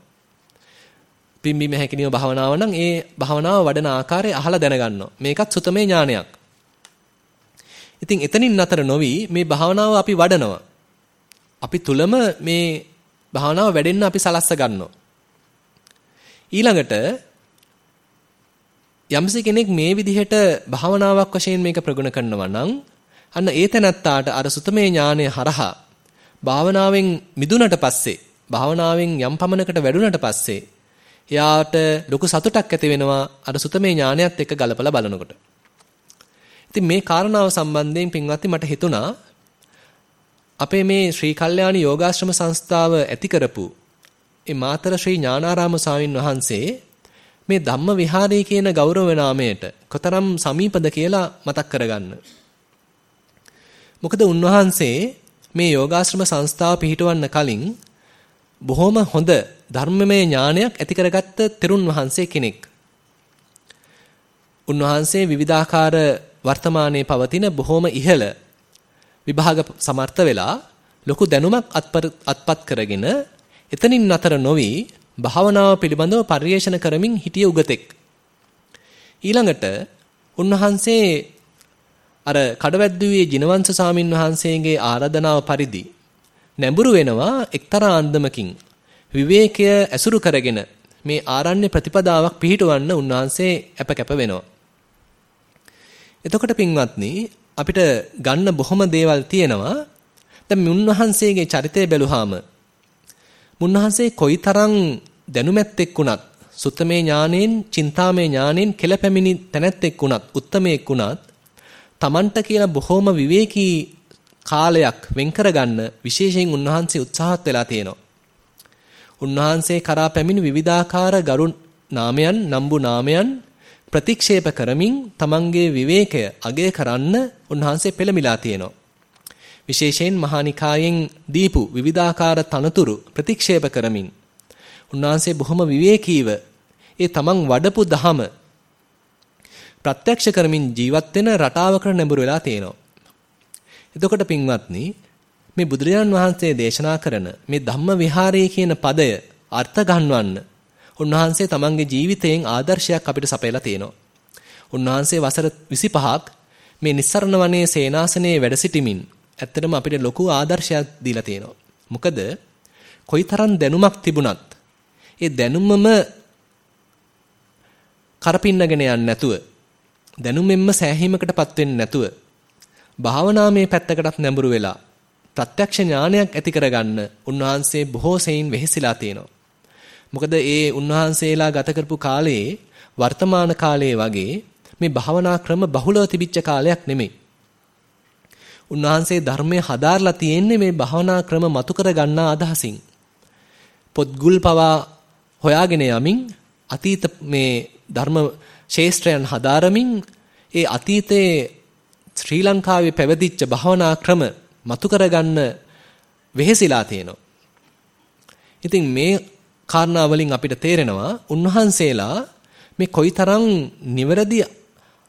පිම්බීම හැකිනීම භාවනාව නම් ඒ භාවනාව වඩන ආකාරය අහලා දැනගන්නවා. මේකත් සුතමේ ඥානයක්. ඉතින් එතනින් නතර නොවි මේ භාවනාව අපි වඩනවා. අපි තුලම මේ භාවනාව වැඩෙන්න අපි සලස්ස ගන්නවා. ඊළඟට යම්සි කෙනෙක් මේ විදිහට භාවනාවක් වශයෙන් මේක ප්‍රගුණ කරනවා නම් අන්න ඒ තැනත්තාට අර සුතමේ ඥානය හරහා භාවනාවෙන් මිදුනට පස්සේ භාවනාවෙන් යම් පමණකට වැඩුණට පස්සේ එයාට ලොකු සතුටක් ඇති වෙනවා අර සුතමේ ඥානයත් එක්ක ගලපලා බලනකොට. ඉතින් මේ කාරණාව සම්බන්ධයෙන් පින්වත්නි මට හිතුණා අපේ මේ ශ්‍රී කල්යාණි යෝගාශ්‍රම සංස්ථාව ඇති කරපු ඒ මාතර ශ්‍රී ඥානාරාම ස්වාමින් වහන්සේ මේ ධම්ම විහාරී කියන ගෞරව නාමයට කොතරම් සමීපද කියලා මතක් කරගන්න. මොකද උන්වහන්සේ මේ යෝගාශ්‍රම සංස්ථාව පිහිටවන්න කලින් බොහොම හොඳ ධර්මමය ඥානයක් ඇති කරගත්ත තෙරුන් වහන්සේ කෙනෙක්. උන්වහන්සේ විවිධාකාර වර්තමානයේ පවතින බොහොම ඉහළ විභාග සමර්ථ වෙලා ලොකු දැනුමක් අත්පත් කරගෙන එතනින් නතර නොවි භාවනාව පිළිබඳව පරිේෂණ කරමින් හිටිය උගතෙක්. ඊළඟට උන්වහන්සේ අර කඩවැද්දුවේ ජිනවංශ සාමින් වහන්සේගේ ආරාධනාව පරිදි නැඹුරු වෙනවා එක්තරා අන්දමකින් විවේකය ඇසුරු කරගෙන මේ ආරණ්‍ය ප්‍රතිපදාවක් පිහිටවන්න උන්වහන්සේ අප කැප වෙනවා. එතකොට පින්වත්නි අපිට ගන්න බොහොම දේවල් තියෙනවා. දැන් මුන්වහන්සේගේ චරිතය බැලුවාම මුන්වහන්සේ කොයිතරම් දැනුමැත්තෙක් වුණත් සුත්තමේ ඥානෙන්, චින්තාමේ ඥානෙන් කෙලපැමිණි තැනැත්තෙක් වුණත්, උත්තමයෙක් වුණත් Tamanට කියලා බොහොම විවේකී කාලයක් වෙන් කරගන්න විශේෂයෙන් උන්වහන්සේ උත්සාහත් වෙලා තියෙනවා. උන්වහන්සේ කරා පැමිණි විවිධාකාර ගරු නාමයන්, නම්බු නාමයන් ප්‍රතික්ෂේප කරමින් තමන්ගේ විවේකය අගය කරන්න උන්වහන්සේ පෙළමිලා තියෙනවා. විශේෂයෙන් මහානිකායෙන් දීපු විවිධාකාර තනතුරු ප්‍රතික්ෂේප කරමින් උන්වහන්සේ බොහොම විවේකීව ඒ තමන් වඩපු දහම ප්‍රත්‍යක්ෂ කරමින් ජීවත් වෙන රටාවකට නැඹුරු වෙලා තියෙනවා. එතකොට පින්වත්නි මේ බුදුරජාන් වහන්සේ දේශනා කරන මේ ධම්ම විහාරයේ කියන පදය අර්ථ ගන්වන්න උන්වහන්සේ තමන්ගේ ජීවිතයෙන් ආදර්ශයක් අපිට සපයලා තියෙනවා. උන්වහන්සේ වසර 25ක් මේ නිස්සරණ වනයේ සේනාසනයේ වැඩ සිටිමින් ඇත්තටම අපිට ලොකු ආදර්ශයක් දීලා තියෙනවා. මොකද කොයිතරම් දැනුමක් තිබුණත් ඒ දැනුමම කරපින්නගෙන යන්නේ නැතුව දැනුමෙන්ම සෑහීමකටපත් වෙන්නේ නැතුව භාවනාමය පැත්තකටත් නැඹුරු වෙලා ප්‍රත්‍යක්ෂ ඥානයක් ඇති කරගන්න උන්වහන්සේ බොහෝ සෙයින් වෙහෙසිලා තියෙනවා. මොකද ඒ උන්වහන්සේලා ගත කරපු කාලයේ වර්තමාන කාලයේ වගේ මේ භාවනා ක්‍රම බහුලව තිබිච්ච කාලයක් නෙමෙයි. උන්වහන්සේ ධර්මයේ හදාarලා තියෙන්නේ මේ භාවනා ක්‍රම මතු කර ගන්නා අදහසින්. පොත්ගුල් පවා හොයාගෙන යමින් අතීත මේ ධර්ම ශේෂ්ත්‍රයන් හදාරමින් ඒ අතීතයේ ශ්‍රී ලංකාවේ පැවතිච්ච භාවනා ක්‍රම මතු කරගන්න වෙහෙසිලා තියෙනවා. ඉතින් මේ කාරණා වලින් අපිට තේරෙනවා උන්වහන්සේලා මේ කොයිතරම් නිවැරදි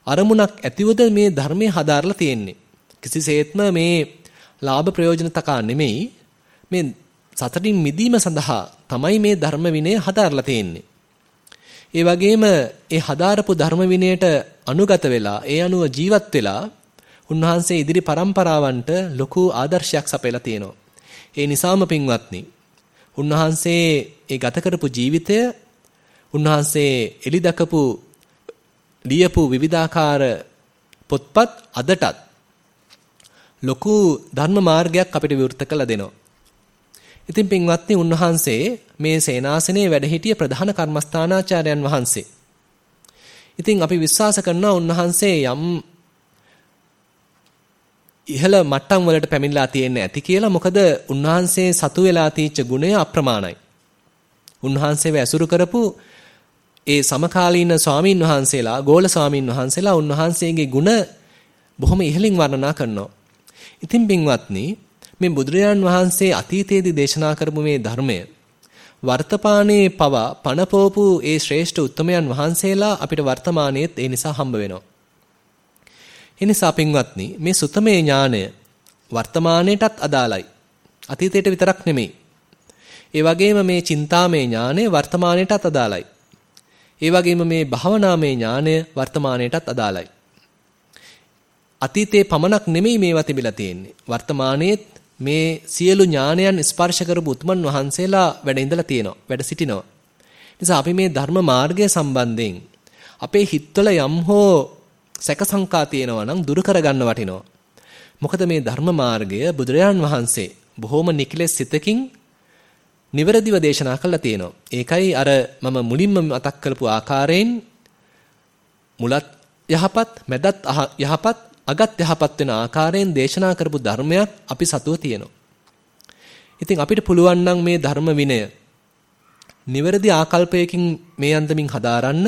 අරමුණක් ඇතිවද මේ ධර්මයේ හදාarලා තියෙන්නේ. කිසිසේත්ම මේ ලාභ ප්‍රයෝජන තකා නෙමෙයි මේ සතරින් මිදීම සඳහා තමයි මේ ධර්ම විනය හදාarලා තියෙන්නේ. ඒ වගේම ඒ හදාරපු ධර්ම විනයට අනුගත වෙලා ඒ අනුව ජීවත් වෙලා උන්වහන්සේ ඉදිරි પરම්පරාවන්ට ලොකු ආදර්ශයක් සපයලා තියෙනවා. ඒ නිසාම පින්වත්නි උන්වහන්සේ ඒ ගත කරපු ජීවිතය උන්වහන්සේ එලි දකපු ලියපු විවිධාකාර පොත්පත් අදටත් ලොකු ධර්ම මාර්ගයක් අපිට විවෘත කළ දෙනවා. ඉතින් පින්වත්නි උන්වහන්සේ මේ සේනාසනයේ වැඩ සිටිය ප්‍රධාන කර්මස්ථානාචාර්යයන් වහන්සේ. ඉතින් අපි විශ්වාස කරනවා උන්වහන්සේ යම් ඉහළ මට්ටම් වලට පැමිණලා තියෙන්නේ ඇති කියලා මොකද උන්වහන්සේ සතු වෙලා තීච්ච ගුණය අප්‍රමාණයි. උන්වහන්සේව ඇසුරු කරපු ඒ සමකාලීන ස්වාමින් වහන්සේලා ගෝල ස්වාමින් වහන්සේලා උන්වහන්සේගේ ගුණ බොහොම ඉහළින් වර්ණනා කරනවා. ඉතින් පින්වත්නි මේ බුදුරජාන් වහන්සේ අතීතයේදී දේශනා කරපු මේ ධර්මය වර්තමානයේ පවා පණපෝපු ඒ ශ්‍රේෂ්ඨ උත්තමයන් වහන්සේලා අපිට වර්තමානයේත් ඒ නිසා හම්බ වෙනවා. ඒ නිසා පින්වත්නි මේ සුතමේ ඥානය වර්තමානයේටත් අදාළයි. අතීතයට විතරක් නෙමෙයි. ඒ වගේම මේ චින්තාමේ ඥානය වර්තමානයේටත් අදාළයි. ඒ වගේම මේ භාවනාමේ ඥානය වර්තමානයේටත් අදාළයි. අතීතේ පමණක් නෙමෙයි මේවා තිබිලා තියෙන්නේ. වර්තමානයේත් මේ සියලු ඥානයන් ස්පර්ශ කරපු උතුමන් වහන්සේලා වැඩ ඉඳලා තියෙනවා. වැඩ සිටිනවා. නිසා අපි මේ ධර්ම මාර්ගය සම්බන්ධයෙන් අපේ හිතවල යම් හෝ සැකසංකා තියෙනවා නම් දුරු කරගන්න වටිනවා. මොකද මේ ධර්ම මාර්ගය බුදුරජාන් වහන්සේ බොහොම නිකලෙස් සිතකින් නිවැරදිව දේශනා කළා තියෙනවා. ඒකයි අර මම මුලින්ම මතක් කරපු ආකාරයෙන් මුලත් යහපත්, මැදත් යහපත්, අගත් යහපත් වෙන ආකාරයෙන් දේශනා කරපු ධර්මයක් අපි සතුව තියෙනවා. ඉතින් අපිට පුළුවන් නම් මේ ධර්ම විනය නිවැරදි ආකල්පයකින් මේ අන්දමින් හදාරන්න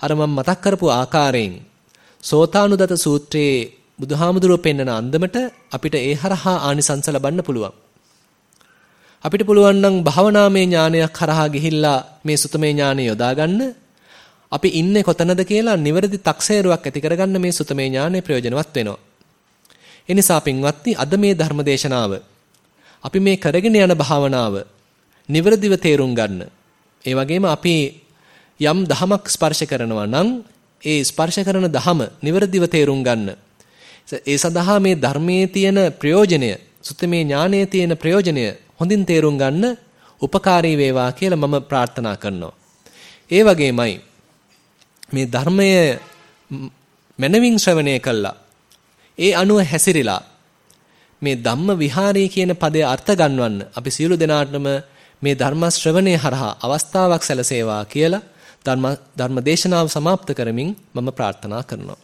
අර මම මතක් කරපු ආකාරයෙන් සෝතානුදත සූත්‍රයේ බුදුහාමුදුරුව පෙන්වන අන්දමට අපිට ඒ හරහා ආනිසංස ලබන්න පුළුවන්. අපිට පුළුවන් නම් භාවනාමය ඥානයක් හරහා ගිහිල්ලා මේ සුතමේ ඥානය යොදා ගන්න අපි ඉන්නේ කොතනද කියලා නිවැරදි තක්සේරුවක් ඇති කරගන්න මේ සුතමේ ඥානය ප්‍රයෝජනවත් වෙනවා. ඒ නිසා පින්වත්නි අද මේ ධර්මදේශනාව අපි මේ කරගෙන යන භාවනාව නිවැරදිව තේරුම් ගන්න. ඒ වගේම අපි යම් දහමක් ස්පර්ශ කරනවා නම් ඒ ස්පර්ශ කරන දහම නිවැරදිව තේරුම් ගන්න. ඒ සඳහා මේ ධර්මයේ තියෙන ප්‍රයෝජනය, සුත්තමේ ඥානයේ තියෙන ප්‍රයෝජනය හොඳින් තේරුම් ගන්න උපකාරී වේවා කියලා මම ප්‍රාර්ථනා කරනවා. ඒ වගේමයි මේ ධර්මය මනවින් ශ්‍රවණය කළා. ඒ අනුව හැසිරිලා මේ ධම්ම විහාරයේ කියන පදේ අර්ථ ගන්වන්න අපි සියලු දෙනාටම මේ ධර්ම ශ්‍රවණය හරහා අවස්ථාවක් සැලසේවා කියලා ධර්ම ධර්ම දේශනාව સમાપ્ત කරමින් මම ප්‍රාර්ථනා කරනවා.